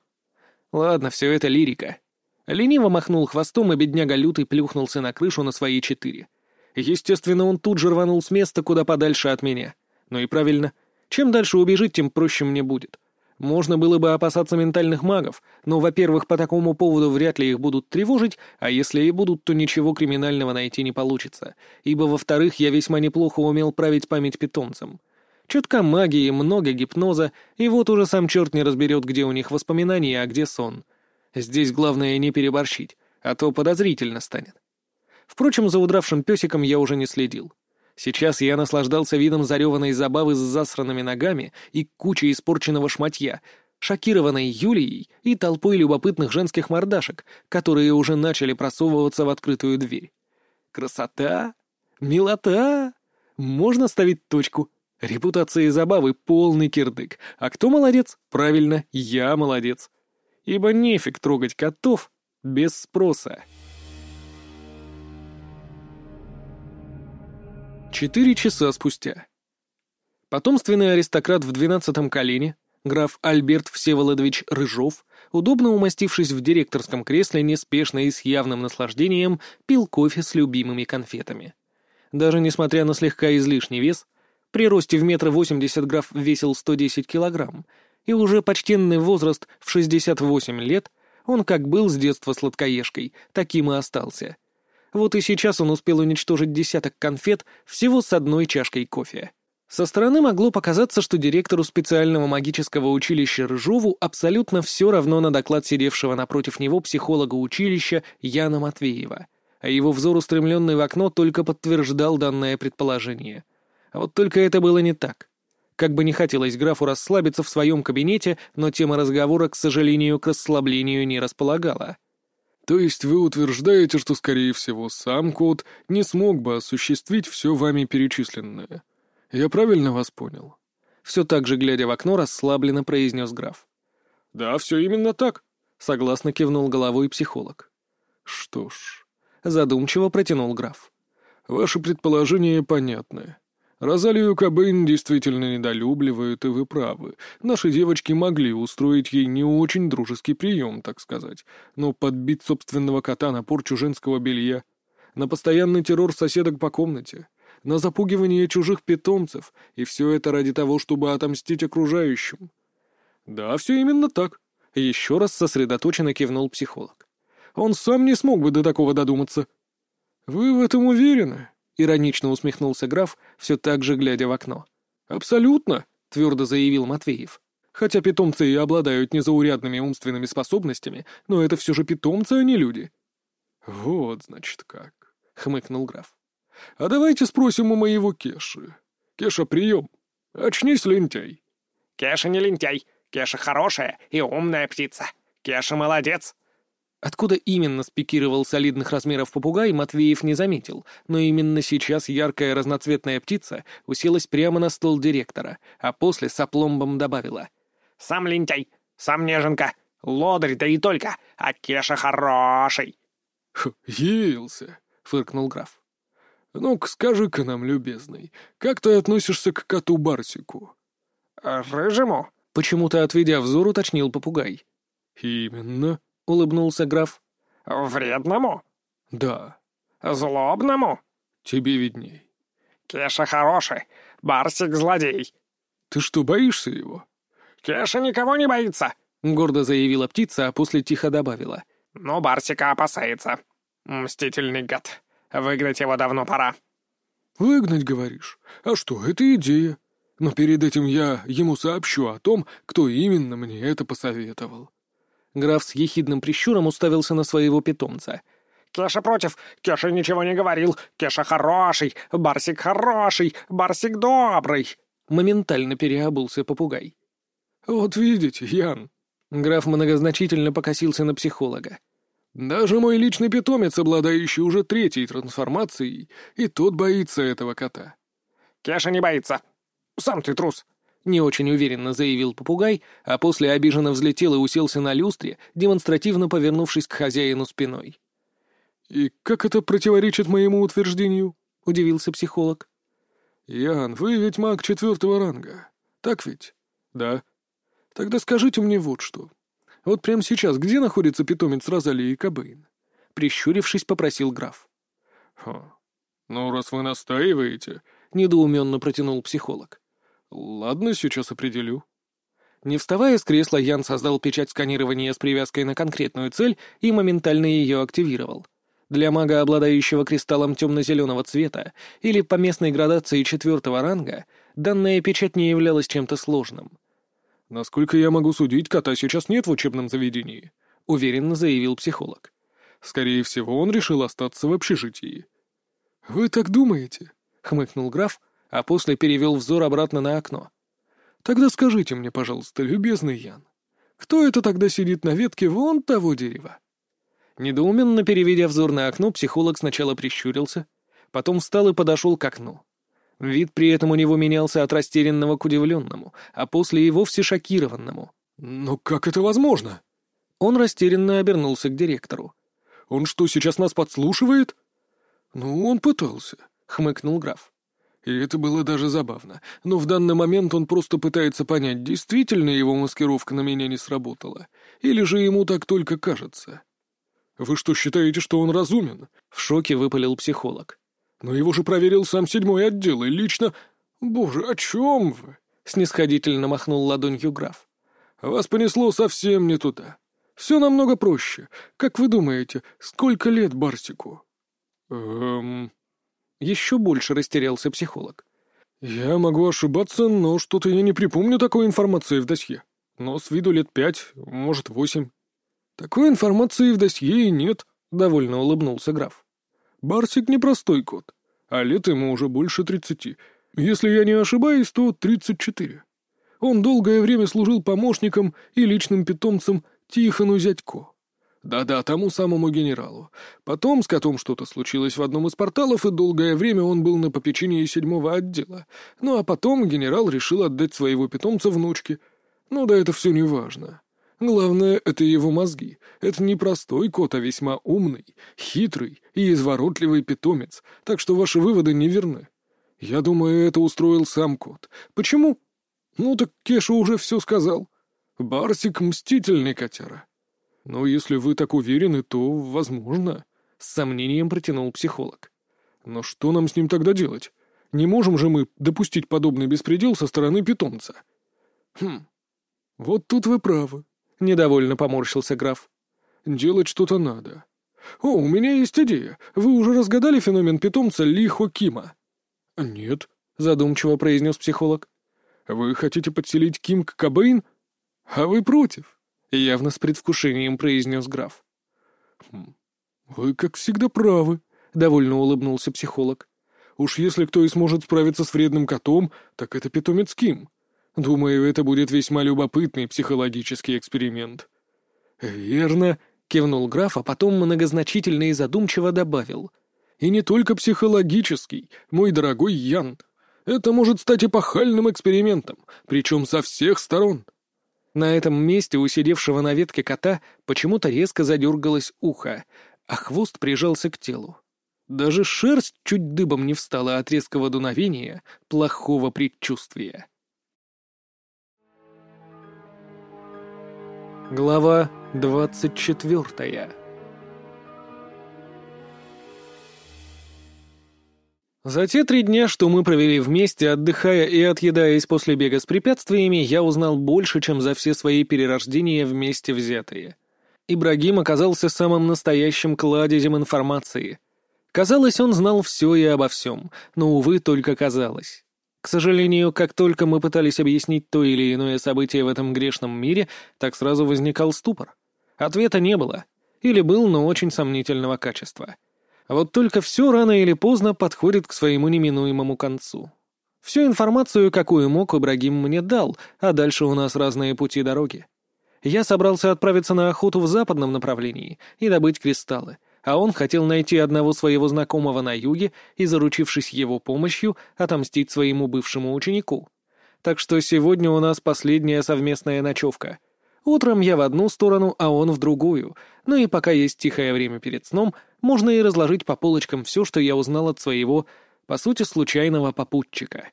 Ладно, все это лирика. Лениво махнул хвостом, и бедняга лютый плюхнулся на крышу на свои четыре. Естественно, он тут же рванул с места куда подальше от меня. Ну и правильно. Чем дальше убежит, тем проще мне будет. Можно было бы опасаться ментальных магов, но, во-первых, по такому поводу вряд ли их будут тревожить, а если и будут, то ничего криминального найти не получится, ибо, во-вторых, я весьма неплохо умел править память питомцам. Чутка магии, много гипноза, и вот уже сам черт не разберет, где у них воспоминания, а где сон. Здесь главное не переборщить, а то подозрительно станет. Впрочем, за удравшим песиком я уже не следил. Сейчас я наслаждался видом зареванной забавы с засранными ногами и кучей испорченного шматья, шокированной Юлией и толпой любопытных женских мордашек, которые уже начали просовываться в открытую дверь. Красота! Милота! Можно ставить точку. Репутация забавы — полный кирдык. А кто молодец? Правильно, я молодец. Ибо нефиг трогать котов без спроса. Четыре часа спустя. Потомственный аристократ в двенадцатом колене, граф Альберт Всеволодович Рыжов, удобно умастившись в директорском кресле, неспешно и с явным наслаждением пил кофе с любимыми конфетами. Даже несмотря на слегка излишний вес, при росте в метр восемьдесят граф весил 110 килограмм, и уже почтенный возраст в 68 лет он как был с детства сладкоежкой, таким и остался. Вот и сейчас он успел уничтожить десяток конфет всего с одной чашкой кофе. Со стороны могло показаться, что директору специального магического училища Рыжову абсолютно все равно на доклад сидевшего напротив него психолога училища Яна Матвеева, а его взор, устремленный в окно, только подтверждал данное предположение — а вот только это было не так. Как бы не хотелось графу расслабиться в своем кабинете, но тема разговора, к сожалению, к расслаблению не располагала. «То есть вы утверждаете, что, скорее всего, сам кот не смог бы осуществить все вами перечисленное? Я правильно вас понял?» Все так же, глядя в окно, расслабленно произнес граф. «Да, все именно так», — согласно кивнул головой психолог. «Что ж...» — задумчиво протянул граф. «Ваши предположения понятны. Розалию Кобейн действительно недолюбливают, и вы правы. Наши девочки могли устроить ей не очень дружеский прием, так сказать, но подбить собственного кота на порчу женского белья, на постоянный террор соседок по комнате, на запугивание чужих питомцев, и все это ради того, чтобы отомстить окружающим. Да, все именно так. Еще раз сосредоточенно кивнул психолог. Он сам не смог бы до такого додуматься. Вы в этом уверены? — иронично усмехнулся граф, все так же глядя в окно. «Абсолютно», — твердо заявил Матвеев. «Хотя питомцы и обладают незаурядными умственными способностями, но это все же питомцы, а не люди». «Вот, значит, как», — хмыкнул граф. «А давайте спросим у моего Кеши. Кеша, прием. Очнись, лентяй». «Кеша не лентяй. Кеша хорошая и умная птица. Кеша молодец», Откуда именно спикировал солидных размеров попугай, Матвеев не заметил, но именно сейчас яркая разноцветная птица уселась прямо на стол директора, а после с опломбом добавила. «Сам лентяй, сам неженка, лодырь, да и только, а Кеша хороший!» «Явился!» — фыркнул граф. «Ну-ка, скажи-ка нам, любезный, как ты относишься к коту Барсику?» «Рыжему?» — почему-то, отведя взор, уточнил попугай. «Именно», — улыбнулся граф. «Вредному?» «Да». «Злобному?» «Тебе видней». «Кеша хороший, Барсик злодей». «Ты что, боишься его?» «Кеша никого не боится», — гордо заявила птица, а после тихо добавила. «Но Барсика опасается. Мстительный гад. Выиграть его давно пора». «Выгнать, говоришь? А что, это идея. Но перед этим я ему сообщу о том, кто именно мне это посоветовал». Граф с ехидным прищуром уставился на своего питомца. «Кеша против. Кеша ничего не говорил. Кеша хороший. Барсик хороший. Барсик добрый». Моментально переобулся попугай. «Вот видите, Ян». Граф многозначительно покосился на психолога. «Даже мой личный питомец, обладающий уже третьей трансформацией, и тот боится этого кота». «Кеша не боится. Сам ты трус», — не очень уверенно заявил попугай, а после обиженно взлетел и уселся на люстре, демонстративно повернувшись к хозяину спиной. «И как это противоречит моему утверждению?» — удивился психолог. «Ян, вы ведь маг четвертого ранга, так ведь?» «Да». «Тогда скажите мне вот что. Вот прямо сейчас где находится питомец Розалии Кобейн?» Прищурившись, попросил граф. «Хм. Ну, раз вы настаиваете...» — недоуменно протянул психолог. «Ладно, сейчас определю». Не вставая с кресла, Ян создал печать сканирования с привязкой на конкретную цель и моментально ее активировал. Для мага, обладающего кристаллом темно-зеленого цвета или по местной градации четвертого ранга, данная печать не являлась чем-то сложным. «Насколько я могу судить, кота сейчас нет в учебном заведении», — уверенно заявил психолог. «Скорее всего, он решил остаться в общежитии». «Вы так думаете?» — хмыкнул граф, а после перевел взор обратно на окно. «Тогда скажите мне, пожалуйста, любезный Ян, кто это тогда сидит на ветке вон того дерева?» Недоуменно переведя взор на окно, психолог сначала прищурился, потом встал и подошел к окну. Вид при этом у него менялся от растерянного к удивленному, а после и вовсе шокированному. «Но как это возможно?» Он растерянно обернулся к директору. «Он что, сейчас нас подслушивает?» «Ну, он пытался», — хмыкнул граф. И это было даже забавно. Но в данный момент он просто пытается понять, действительно его маскировка на меня не сработала, или же ему так только кажется. «Вы что, считаете, что он разумен?» — в шоке выпалил психолог. «Но его же проверил сам седьмой отдел, и лично...» «Боже, о чем вы?» — снисходительно махнул ладонью граф. «Вас понесло совсем не туда. Все намного проще. Как вы думаете, сколько лет Барсику?» «Эм...» Еще больше растерялся психолог. «Я могу ошибаться, но что-то я не припомню такой информации в досье. Но с виду лет пять, может, восемь». «Такой информации в досье и нет», — довольно улыбнулся граф. «Барсик непростой кот, а лет ему уже больше тридцати. Если я не ошибаюсь, то тридцать четыре. Он долгое время служил помощником и личным питомцем Тихону Зятько. Да-да, тому самому генералу. Потом с котом что-то случилось в одном из порталов, и долгое время он был на попечении седьмого отдела. Ну а потом генерал решил отдать своего питомца внучке. Ну да это все не важно. Главное — это его мозги. Это не простой кот, а весьма умный, хитрый и изворотливый питомец, так что ваши выводы не верны. Я думаю, это устроил сам кот. Почему? Ну так Кеша уже все сказал. Барсик — мстительный котяра. Но если вы так уверены, то возможно. С сомнением протянул психолог. Но что нам с ним тогда делать? Не можем же мы допустить подобный беспредел со стороны питомца. Хм, вот тут вы правы. Недовольно поморщился граф. Делать что-то надо. О, у меня есть идея. Вы уже разгадали феномен питомца Лихо Кима? Нет, задумчиво произнес психолог. Вы хотите подселить Ким к Кобейн? А вы против? Явно с предвкушением произнес граф. Хм, вы, как всегда, правы, довольно улыбнулся психолог. Уж если кто и сможет справиться с вредным котом, так это питомец Ким. Думаю, это будет весьма любопытный психологический эксперимент». «Верно», — кивнул граф, а потом многозначительно и задумчиво добавил. «И не только психологический, мой дорогой Ян. Это может стать эпохальным экспериментом, причем со всех сторон». На этом месте у сидевшего на ветке кота почему-то резко задергалось ухо, а хвост прижался к телу. Даже шерсть чуть дыбом не встала от резкого дуновения плохого предчувствия. Глава двадцать четвертая За те три дня, что мы провели вместе, отдыхая и отъедаясь после бега с препятствиями, я узнал больше, чем за все свои перерождения вместе взятые. Ибрагим оказался самым настоящим кладезем информации. Казалось, он знал все и обо всем, но, увы, только казалось. К сожалению, как только мы пытались объяснить то или иное событие в этом грешном мире, так сразу возникал ступор. Ответа не было. Или был, но очень сомнительного качества. Вот только все рано или поздно подходит к своему неминуемому концу. Всю информацию, какую мог, Ибрагим мне дал, а дальше у нас разные пути дороги. Я собрался отправиться на охоту в западном направлении и добыть кристаллы, а он хотел найти одного своего знакомого на юге и, заручившись его помощью, отомстить своему бывшему ученику. Так что сегодня у нас последняя совместная ночевка. Утром я в одну сторону, а он в другую. Ну и пока есть тихое время перед сном, можно и разложить по полочкам все, что я узнал от своего, по сути, случайного попутчика.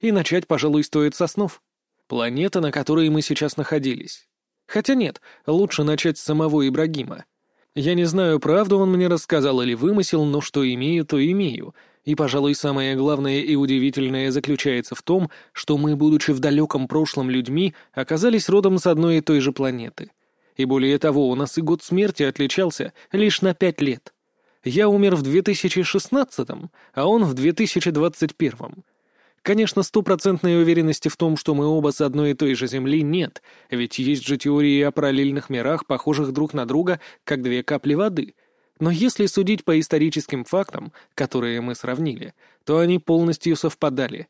И начать, пожалуй, стоит со снов. Планета, на которой мы сейчас находились. Хотя нет, лучше начать с самого Ибрагима. Я не знаю, правду он мне рассказал или вымысел, но что имею, то имею. И, пожалуй, самое главное и удивительное заключается в том, что мы, будучи в далеком прошлом людьми, оказались родом с одной и той же планеты. И более того, у нас и год смерти отличался лишь на пять лет. Я умер в 2016, а он в 2021. Конечно, стопроцентной уверенности в том, что мы оба с одной и той же Земли, нет, ведь есть же теории о параллельных мирах, похожих друг на друга, как две капли воды. Но если судить по историческим фактам, которые мы сравнили, то они полностью совпадали.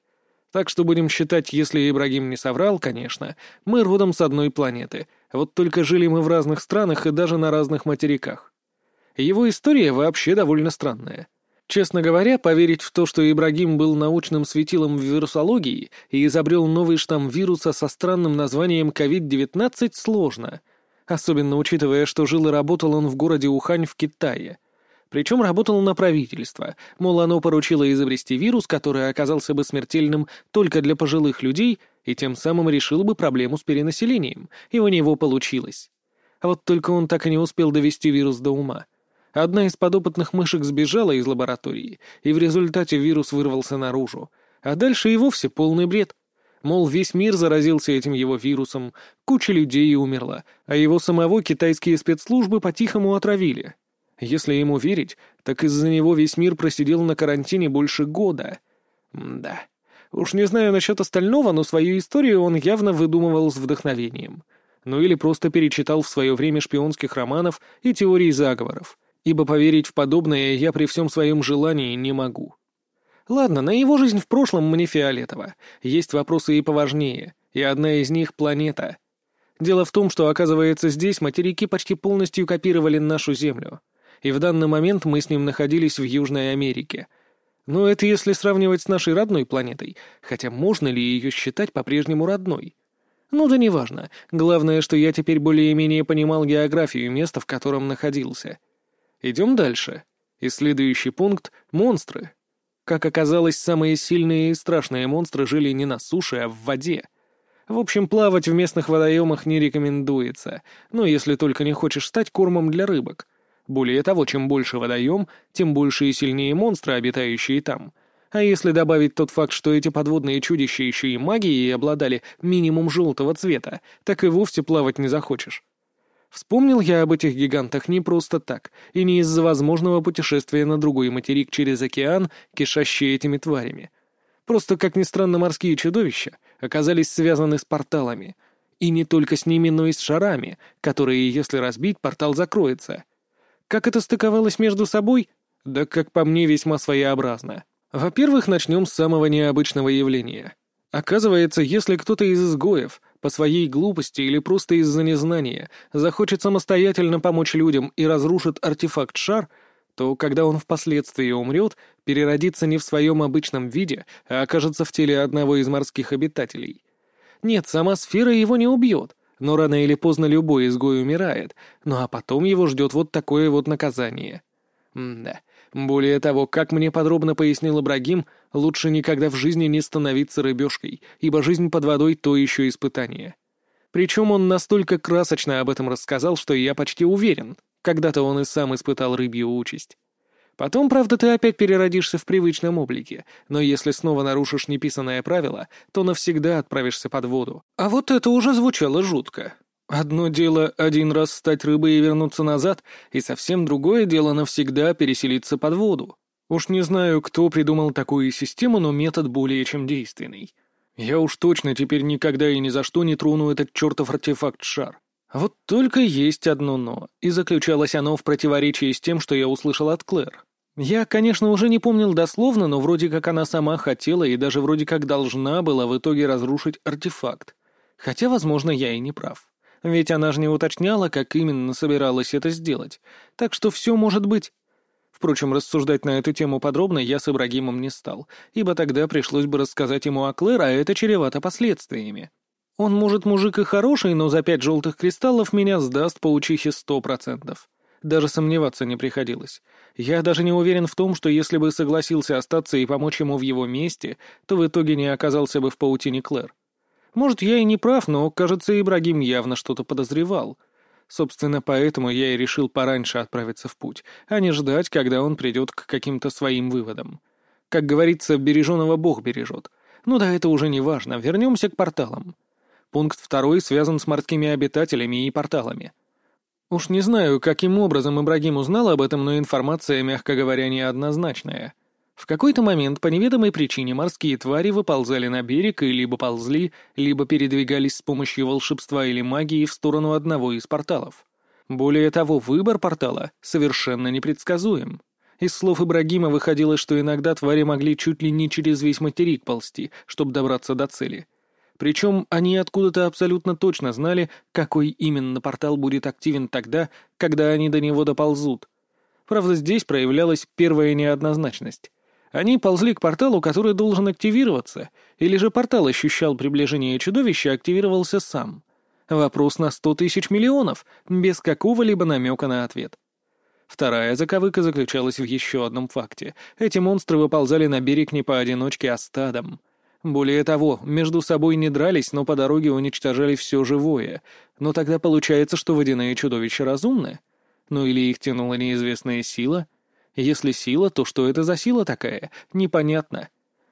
Так что будем считать, если Ибрагим не соврал, конечно, мы родом с одной планеты, вот только жили мы в разных странах и даже на разных материках. Его история вообще довольно странная. Честно говоря, поверить в то, что Ибрагим был научным светилом в вирусологии и изобрел новый штамм вируса со странным названием COVID-19, сложно. Особенно учитывая, что жил и работал он в городе Ухань в Китае. Причем работал на правительство, мол, оно поручило изобрести вирус, который оказался бы смертельным только для пожилых людей и тем самым решил бы проблему с перенаселением, и у него получилось. А вот только он так и не успел довести вирус до ума. Одна из подопытных мышек сбежала из лаборатории, и в результате вирус вырвался наружу. А дальше и вовсе полный бред. Мол, весь мир заразился этим его вирусом, куча людей умерла, а его самого китайские спецслужбы по-тихому отравили. Если ему верить, так из-за него весь мир просидел на карантине больше года. М да. Уж не знаю насчет остального, но свою историю он явно выдумывал с вдохновением. Ну или просто перечитал в свое время шпионских романов и теорий заговоров ибо поверить в подобное я при всем своем желании не могу. Ладно, на его жизнь в прошлом мне фиолетово. Есть вопросы и поважнее, и одна из них — планета. Дело в том, что, оказывается, здесь материки почти полностью копировали нашу Землю, и в данный момент мы с ним находились в Южной Америке. Но это если сравнивать с нашей родной планетой, хотя можно ли ее считать по-прежнему родной? Ну да неважно, главное, что я теперь более-менее понимал географию места, в котором находился — Идем дальше. И следующий пункт — монстры. Как оказалось, самые сильные и страшные монстры жили не на суше, а в воде. В общем, плавать в местных водоемах не рекомендуется, но если только не хочешь стать кормом для рыбок. Более того, чем больше водоем, тем больше и сильнее монстры, обитающие там. А если добавить тот факт, что эти подводные чудища еще и магией обладали минимум желтого цвета, так и вовсе плавать не захочешь. Вспомнил я об этих гигантах не просто так, и не из-за возможного путешествия на другой материк через океан, кишащий этими тварями. Просто, как ни странно, морские чудовища оказались связаны с порталами. И не только с ними, но и с шарами, которые, если разбить, портал закроется. Как это стыковалось между собой? Да, как по мне, весьма своеобразно. Во-первых, начнем с самого необычного явления. Оказывается, если кто-то из изгоев по своей глупости или просто из-за незнания захочет самостоятельно помочь людям и разрушит артефакт-шар, то, когда он впоследствии умрет, переродится не в своем обычном виде, а окажется в теле одного из морских обитателей. Нет, сама сфера его не убьет, но рано или поздно любой изгой умирает, ну а потом его ждет вот такое вот наказание. М да. Более того, как мне подробно пояснил Ибрагим, лучше никогда в жизни не становиться рыбешкой, ибо жизнь под водой — то еще испытание. Причем он настолько красочно об этом рассказал, что я почти уверен, когда-то он и сам испытал рыбью участь. Потом, правда, ты опять переродишься в привычном облике, но если снова нарушишь неписанное правило, то навсегда отправишься под воду. А вот это уже звучало жутко. Одно дело один раз стать рыбой и вернуться назад, и совсем другое дело навсегда переселиться под воду. Уж не знаю, кто придумал такую систему, но метод более чем действенный. Я уж точно теперь никогда и ни за что не трону этот чертов артефакт-шар. Вот только есть одно «но», и заключалось оно в противоречии с тем, что я услышал от Клэр. Я, конечно, уже не помнил дословно, но вроде как она сама хотела и даже вроде как должна была в итоге разрушить артефакт. Хотя, возможно, я и не прав. Ведь она же не уточняла, как именно собиралась это сделать. Так что все может быть. Впрочем, рассуждать на эту тему подробно я с Ибрагимом не стал, ибо тогда пришлось бы рассказать ему о Клэр, а это чревато последствиями. Он, может, мужик и хороший, но за пять желтых кристаллов меня сдаст паучихе сто процентов. Даже сомневаться не приходилось. Я даже не уверен в том, что если бы согласился остаться и помочь ему в его месте, то в итоге не оказался бы в паутине Клэр. Может, я и не прав, но, кажется, Ибрагим явно что-то подозревал. Собственно, поэтому я и решил пораньше отправиться в путь, а не ждать, когда он придет к каким-то своим выводам. Как говорится, береженого Бог бережет. Ну да, это уже не важно, вернемся к порталам. Пункт второй связан с морскими обитателями и порталами. Уж не знаю, каким образом Ибрагим узнал об этом, но информация, мягко говоря, неоднозначная. В какой-то момент по неведомой причине морские твари выползали на берег и либо ползли, либо передвигались с помощью волшебства или магии в сторону одного из порталов. Более того, выбор портала совершенно непредсказуем. Из слов Ибрагима выходило, что иногда твари могли чуть ли не через весь материк ползти, чтобы добраться до цели. Причем они откуда-то абсолютно точно знали, какой именно портал будет активен тогда, когда они до него доползут. Правда, здесь проявлялась первая неоднозначность. Они ползли к порталу, который должен активироваться, или же портал ощущал приближение чудовища, активировался сам. Вопрос на сто тысяч миллионов, без какого-либо намека на ответ. Вторая заковыка заключалась в еще одном факте. Эти монстры выползали на берег не поодиночке, а стадом. Более того, между собой не дрались, но по дороге уничтожали все живое. Но тогда получается, что водяные чудовища разумны? Ну или их тянула неизвестная сила — если сила, то что это за сила такая? Непонятно.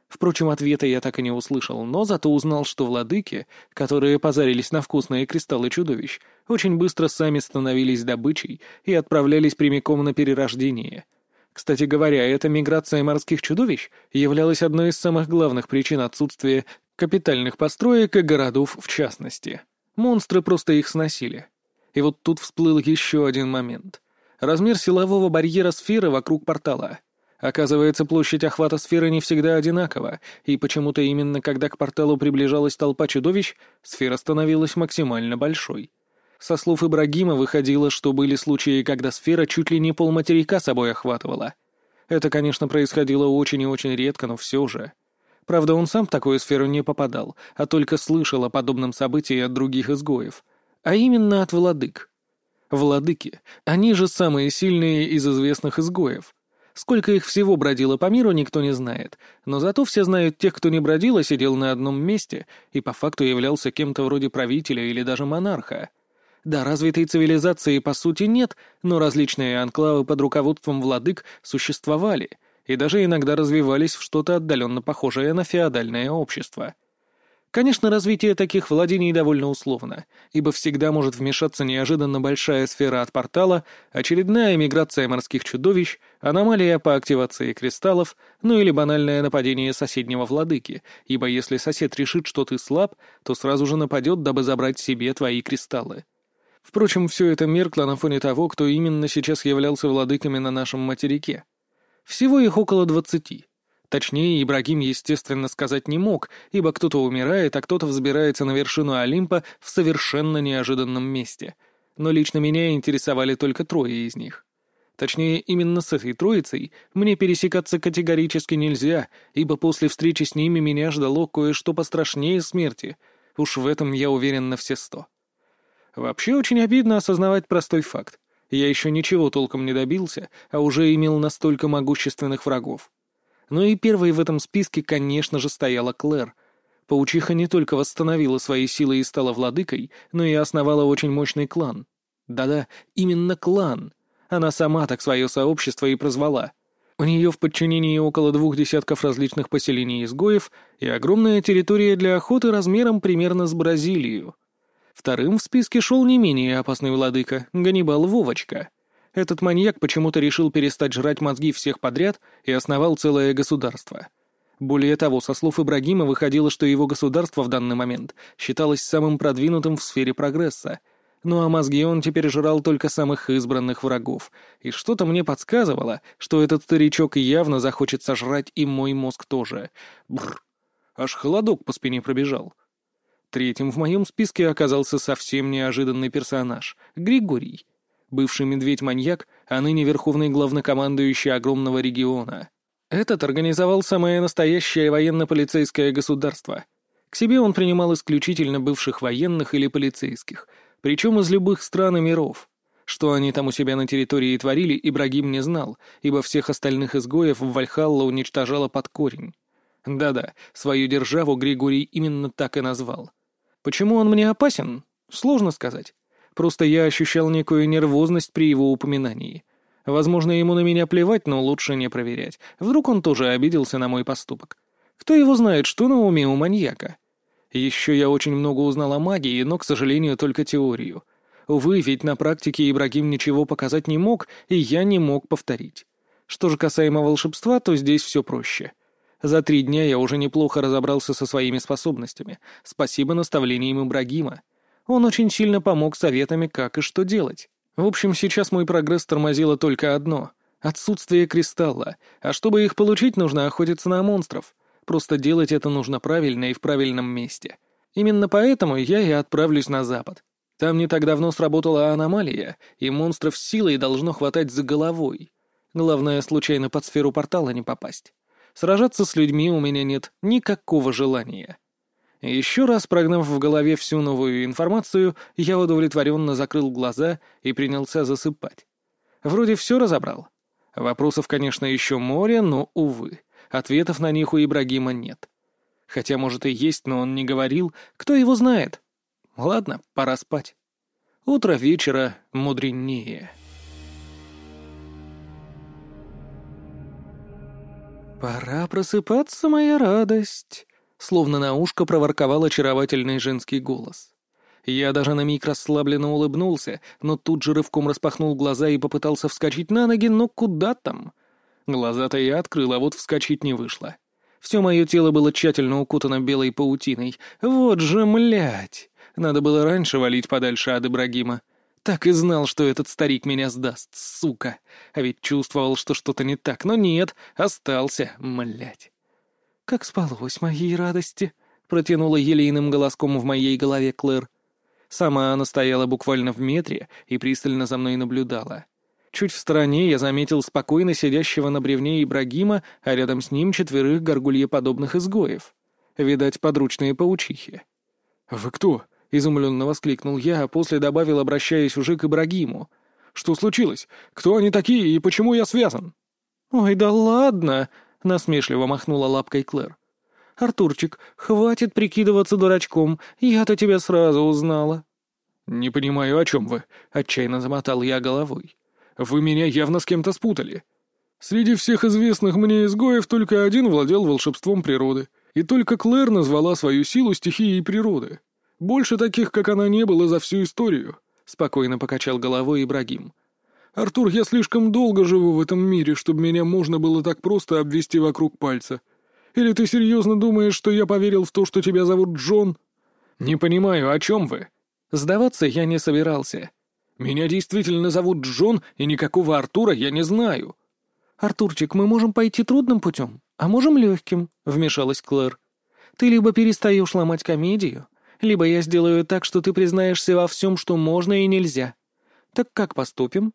Впрочем, ответа я так и не услышал, но зато узнал, что владыки, которые позарились на вкусные кристаллы чудовищ, очень быстро сами становились добычей и отправлялись прямиком на перерождение. Кстати говоря, эта миграция морских чудовищ являлась одной из самых главных причин отсутствия капитальных построек и городов в частности. Монстры просто их сносили. И вот тут всплыл еще один момент — размер силового барьера сферы вокруг портала. Оказывается, площадь охвата сферы не всегда одинакова, и почему-то именно когда к порталу приближалась толпа чудовищ, сфера становилась максимально большой. Со слов Ибрагима выходило, что были случаи, когда сфера чуть ли не полматерика собой охватывала. Это, конечно, происходило очень и очень редко, но все же. Правда, он сам в такую сферу не попадал, а только слышал о подобном событии от других изгоев, а именно от владык. Владыки, они же самые сильные из известных изгоев. Сколько их всего бродило по миру, никто не знает, но зато все знают тех, кто не бродил, а сидел на одном месте и по факту являлся кем-то вроде правителя или даже монарха. Да, развитой цивилизации по сути нет, но различные анклавы под руководством владык существовали и даже иногда развивались в что-то отдаленно похожее на феодальное общество — Конечно, развитие таких владений довольно условно, ибо всегда может вмешаться неожиданно большая сфера от портала, очередная миграция морских чудовищ, аномалия по активации кристаллов, ну или банальное нападение соседнего владыки, ибо если сосед решит, что ты слаб, то сразу же нападет, дабы забрать себе твои кристаллы. Впрочем, все это меркло на фоне того, кто именно сейчас являлся владыками на нашем материке. Всего их около двадцати. Точнее, Ибрагим, естественно, сказать не мог, ибо кто-то умирает, а кто-то взбирается на вершину Олимпа в совершенно неожиданном месте. Но лично меня интересовали только трое из них. Точнее, именно с этой троицей мне пересекаться категорически нельзя, ибо после встречи с ними меня ждало кое-что пострашнее смерти. Уж в этом я уверен на все сто. Вообще очень обидно осознавать простой факт. Я еще ничего толком не добился, а уже имел настолько могущественных врагов. Но и первой в этом списке, конечно же, стояла Клэр. Паучиха не только восстановила свои силы и стала владыкой, но и основала очень мощный клан. Да-да, именно клан. Она сама так свое сообщество и прозвала. У нее в подчинении около двух десятков различных поселений изгоев и огромная территория для охоты размером примерно с Бразилию. Вторым в списке шел не менее опасный владыка — Ганнибал Вовочка — Этот маньяк почему-то решил перестать жрать мозги всех подряд и основал целое государство. Более того, со слов Ибрагима выходило, что его государство в данный момент считалось самым продвинутым в сфере прогресса. Ну а мозги он теперь жрал только самых избранных врагов. И что-то мне подсказывало, что этот старичок явно захочет сожрать и мой мозг тоже. Бррр. Аж холодок по спине пробежал. Третьим в моем списке оказался совсем неожиданный персонаж — Григорий. Бывший медведь-маньяк, а ныне верховный главнокомандующий огромного региона — этот организовал самое настоящее военно-полицейское государство. К себе он принимал исключительно бывших военных или полицейских, причем из любых стран и миров. Что они там у себя на территории творили, Ибрагим не знал, ибо всех остальных изгоев Вальхалла уничтожала под корень. Да-да, свою державу Григорий именно так и назвал. Почему он мне опасен? Сложно сказать. Просто я ощущал некую нервозность при его упоминании — Возможно, ему на меня плевать, но лучше не проверять. Вдруг он тоже обиделся на мой поступок. Кто его знает, что на уме у маньяка? Еще я очень много узнал о магии, но, к сожалению, только теорию. Увы, ведь на практике Ибрагим ничего показать не мог, и я не мог повторить. Что же касаемо волшебства, то здесь все проще. За три дня я уже неплохо разобрался со своими способностями. Спасибо наставлениям Ибрагима. Он очень сильно помог советами, как и что делать. В общем, сейчас мой прогресс тормозило только одно — отсутствие кристалла, а чтобы их получить, нужно охотиться на монстров. Просто делать это нужно правильно и в правильном месте. Именно поэтому я и отправлюсь на запад. Там не так давно сработала аномалия, и монстров силой должно хватать за головой. Главное, случайно под сферу портала не попасть. Сражаться с людьми у меня нет никакого желания. Еще раз прогнав в голове всю новую информацию, я удовлетворенно закрыл глаза и принялся засыпать. Вроде все разобрал. Вопросов, конечно, еще море, но, увы, ответов на них у Ибрагима нет. Хотя, может, и есть, но он не говорил, кто его знает. Ладно, пора спать. Утро вечера мудренее. «Пора просыпаться, моя радость», словно на ушко проворковал очаровательный женский голос. Я даже на миг расслабленно улыбнулся, но тут же рывком распахнул глаза и попытался вскочить на ноги, но куда там? Глаза-то я открыл, а вот вскочить не вышло. Все мое тело было тщательно укутано белой паутиной. Вот же, млять! Надо было раньше валить подальше от Ибрагима. Так и знал, что этот старик меня сдаст, сука. А ведь чувствовал, что что-то не так, но нет, остался, млять. «Как спалось моей радости?» — протянула елейным голоском в моей голове Клэр. Сама она стояла буквально в метре и пристально за мной наблюдала. Чуть в стороне я заметил спокойно сидящего на бревне Ибрагима, а рядом с ним четверых горгульеподобных изгоев. Видать, подручные паучихи. «Вы кто?» — изумленно воскликнул я, а после добавил, обращаясь уже к Ибрагиму. «Что случилось? Кто они такие и почему я связан?» «Ой, да ладно!» — насмешливо махнула лапкой Клэр. «Артурчик, хватит прикидываться дурачком, я-то тебя сразу узнала». «Не понимаю, о чем вы», — отчаянно замотал я головой. «Вы меня явно с кем-то спутали. Среди всех известных мне изгоев только один владел волшебством природы, и только Клэр назвала свою силу стихией природы. Больше таких, как она, не было за всю историю», — спокойно покачал головой Ибрагим. «Артур, я слишком долго живу в этом мире, чтобы меня можно было так просто обвести вокруг пальца. Или ты серьезно думаешь, что я поверил в то, что тебя зовут Джон?» «Не понимаю, о чем вы?» Сдаваться я не собирался. «Меня действительно зовут Джон, и никакого Артура я не знаю». «Артурчик, мы можем пойти трудным путем, а можем легким», — вмешалась Клэр. «Ты либо перестаешь ломать комедию, либо я сделаю так, что ты признаешься во всем, что можно и нельзя. Так как поступим?»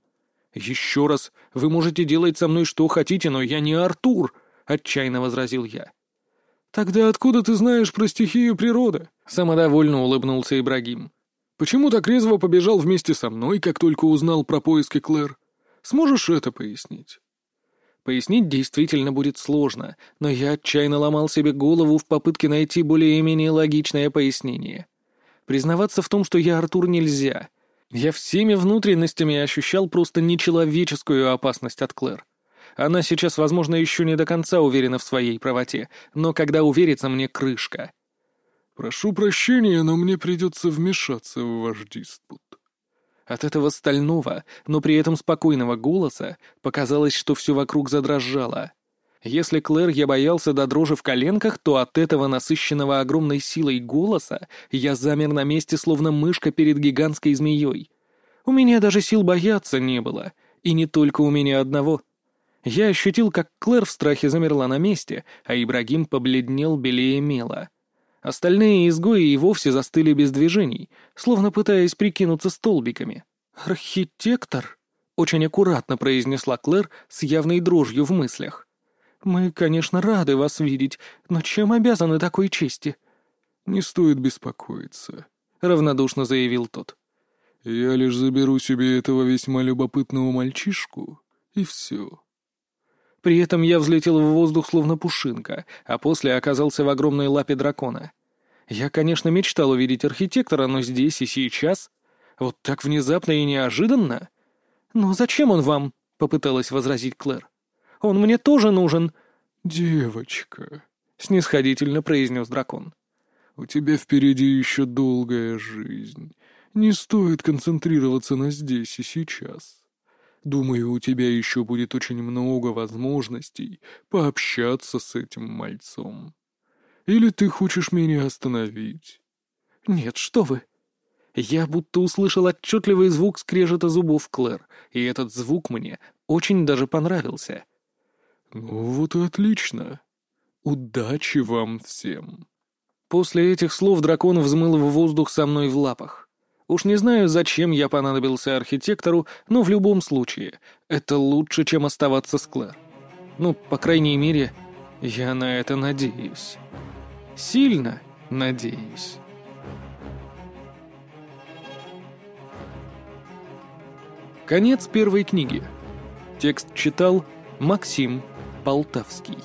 «Еще раз, вы можете делать со мной что хотите, но я не Артур», — отчаянно возразил я. «Тогда откуда ты знаешь про стихию природы?» — самодовольно улыбнулся Ибрагим. «Почему так резво побежал вместе со мной, как только узнал про поиски Клэр? Сможешь это пояснить?» Пояснить действительно будет сложно, но я отчаянно ломал себе голову в попытке найти более-менее логичное пояснение. Признаваться в том, что я Артур, нельзя — я всеми внутренностями ощущал просто нечеловеческую опасность от Клэр. Она сейчас, возможно, еще не до конца уверена в своей правоте, но когда уверится, мне крышка. «Прошу прощения, но мне придется вмешаться в ваш диспут». От этого стального, но при этом спокойного голоса показалось, что все вокруг задрожало. Если Клэр я боялся до дрожи в коленках, то от этого насыщенного огромной силой голоса я замер на месте, словно мышка перед гигантской змеей. У меня даже сил бояться не было, и не только у меня одного. Я ощутил, как Клэр в страхе замерла на месте, а Ибрагим побледнел белее мела. Остальные изгои и вовсе застыли без движений, словно пытаясь прикинуться столбиками. «Архитектор?» — очень аккуратно произнесла Клэр с явной дрожью в мыслях. «Мы, конечно, рады вас видеть, но чем обязаны такой чести?» «Не стоит беспокоиться», — равнодушно заявил тот. «Я лишь заберу себе этого весьма любопытного мальчишку, и все». При этом я взлетел в воздух словно пушинка, а после оказался в огромной лапе дракона. Я, конечно, мечтал увидеть архитектора, но здесь и сейчас... Вот так внезапно и неожиданно. «Но зачем он вам?» — попыталась возразить Клэр. Он мне тоже нужен». «Девочка», — снисходительно произнес дракон, — «у тебя впереди еще долгая жизнь. Не стоит концентрироваться на здесь и сейчас. Думаю, у тебя еще будет очень много возможностей пообщаться с этим мальцом. Или ты хочешь меня остановить?» «Нет, что вы!» Я будто услышал отчетливый звук скрежета зубов Клэр, и этот звук мне очень даже понравился. «Ну вот и отлично. Удачи вам всем!» После этих слов дракон взмыл в воздух со мной в лапах. Уж не знаю, зачем я понадобился архитектору, но в любом случае, это лучше, чем оставаться с Клэр. Ну, по крайней мере, я на это надеюсь. Сильно надеюсь. Конец первой книги. Текст читал Максим Полтавский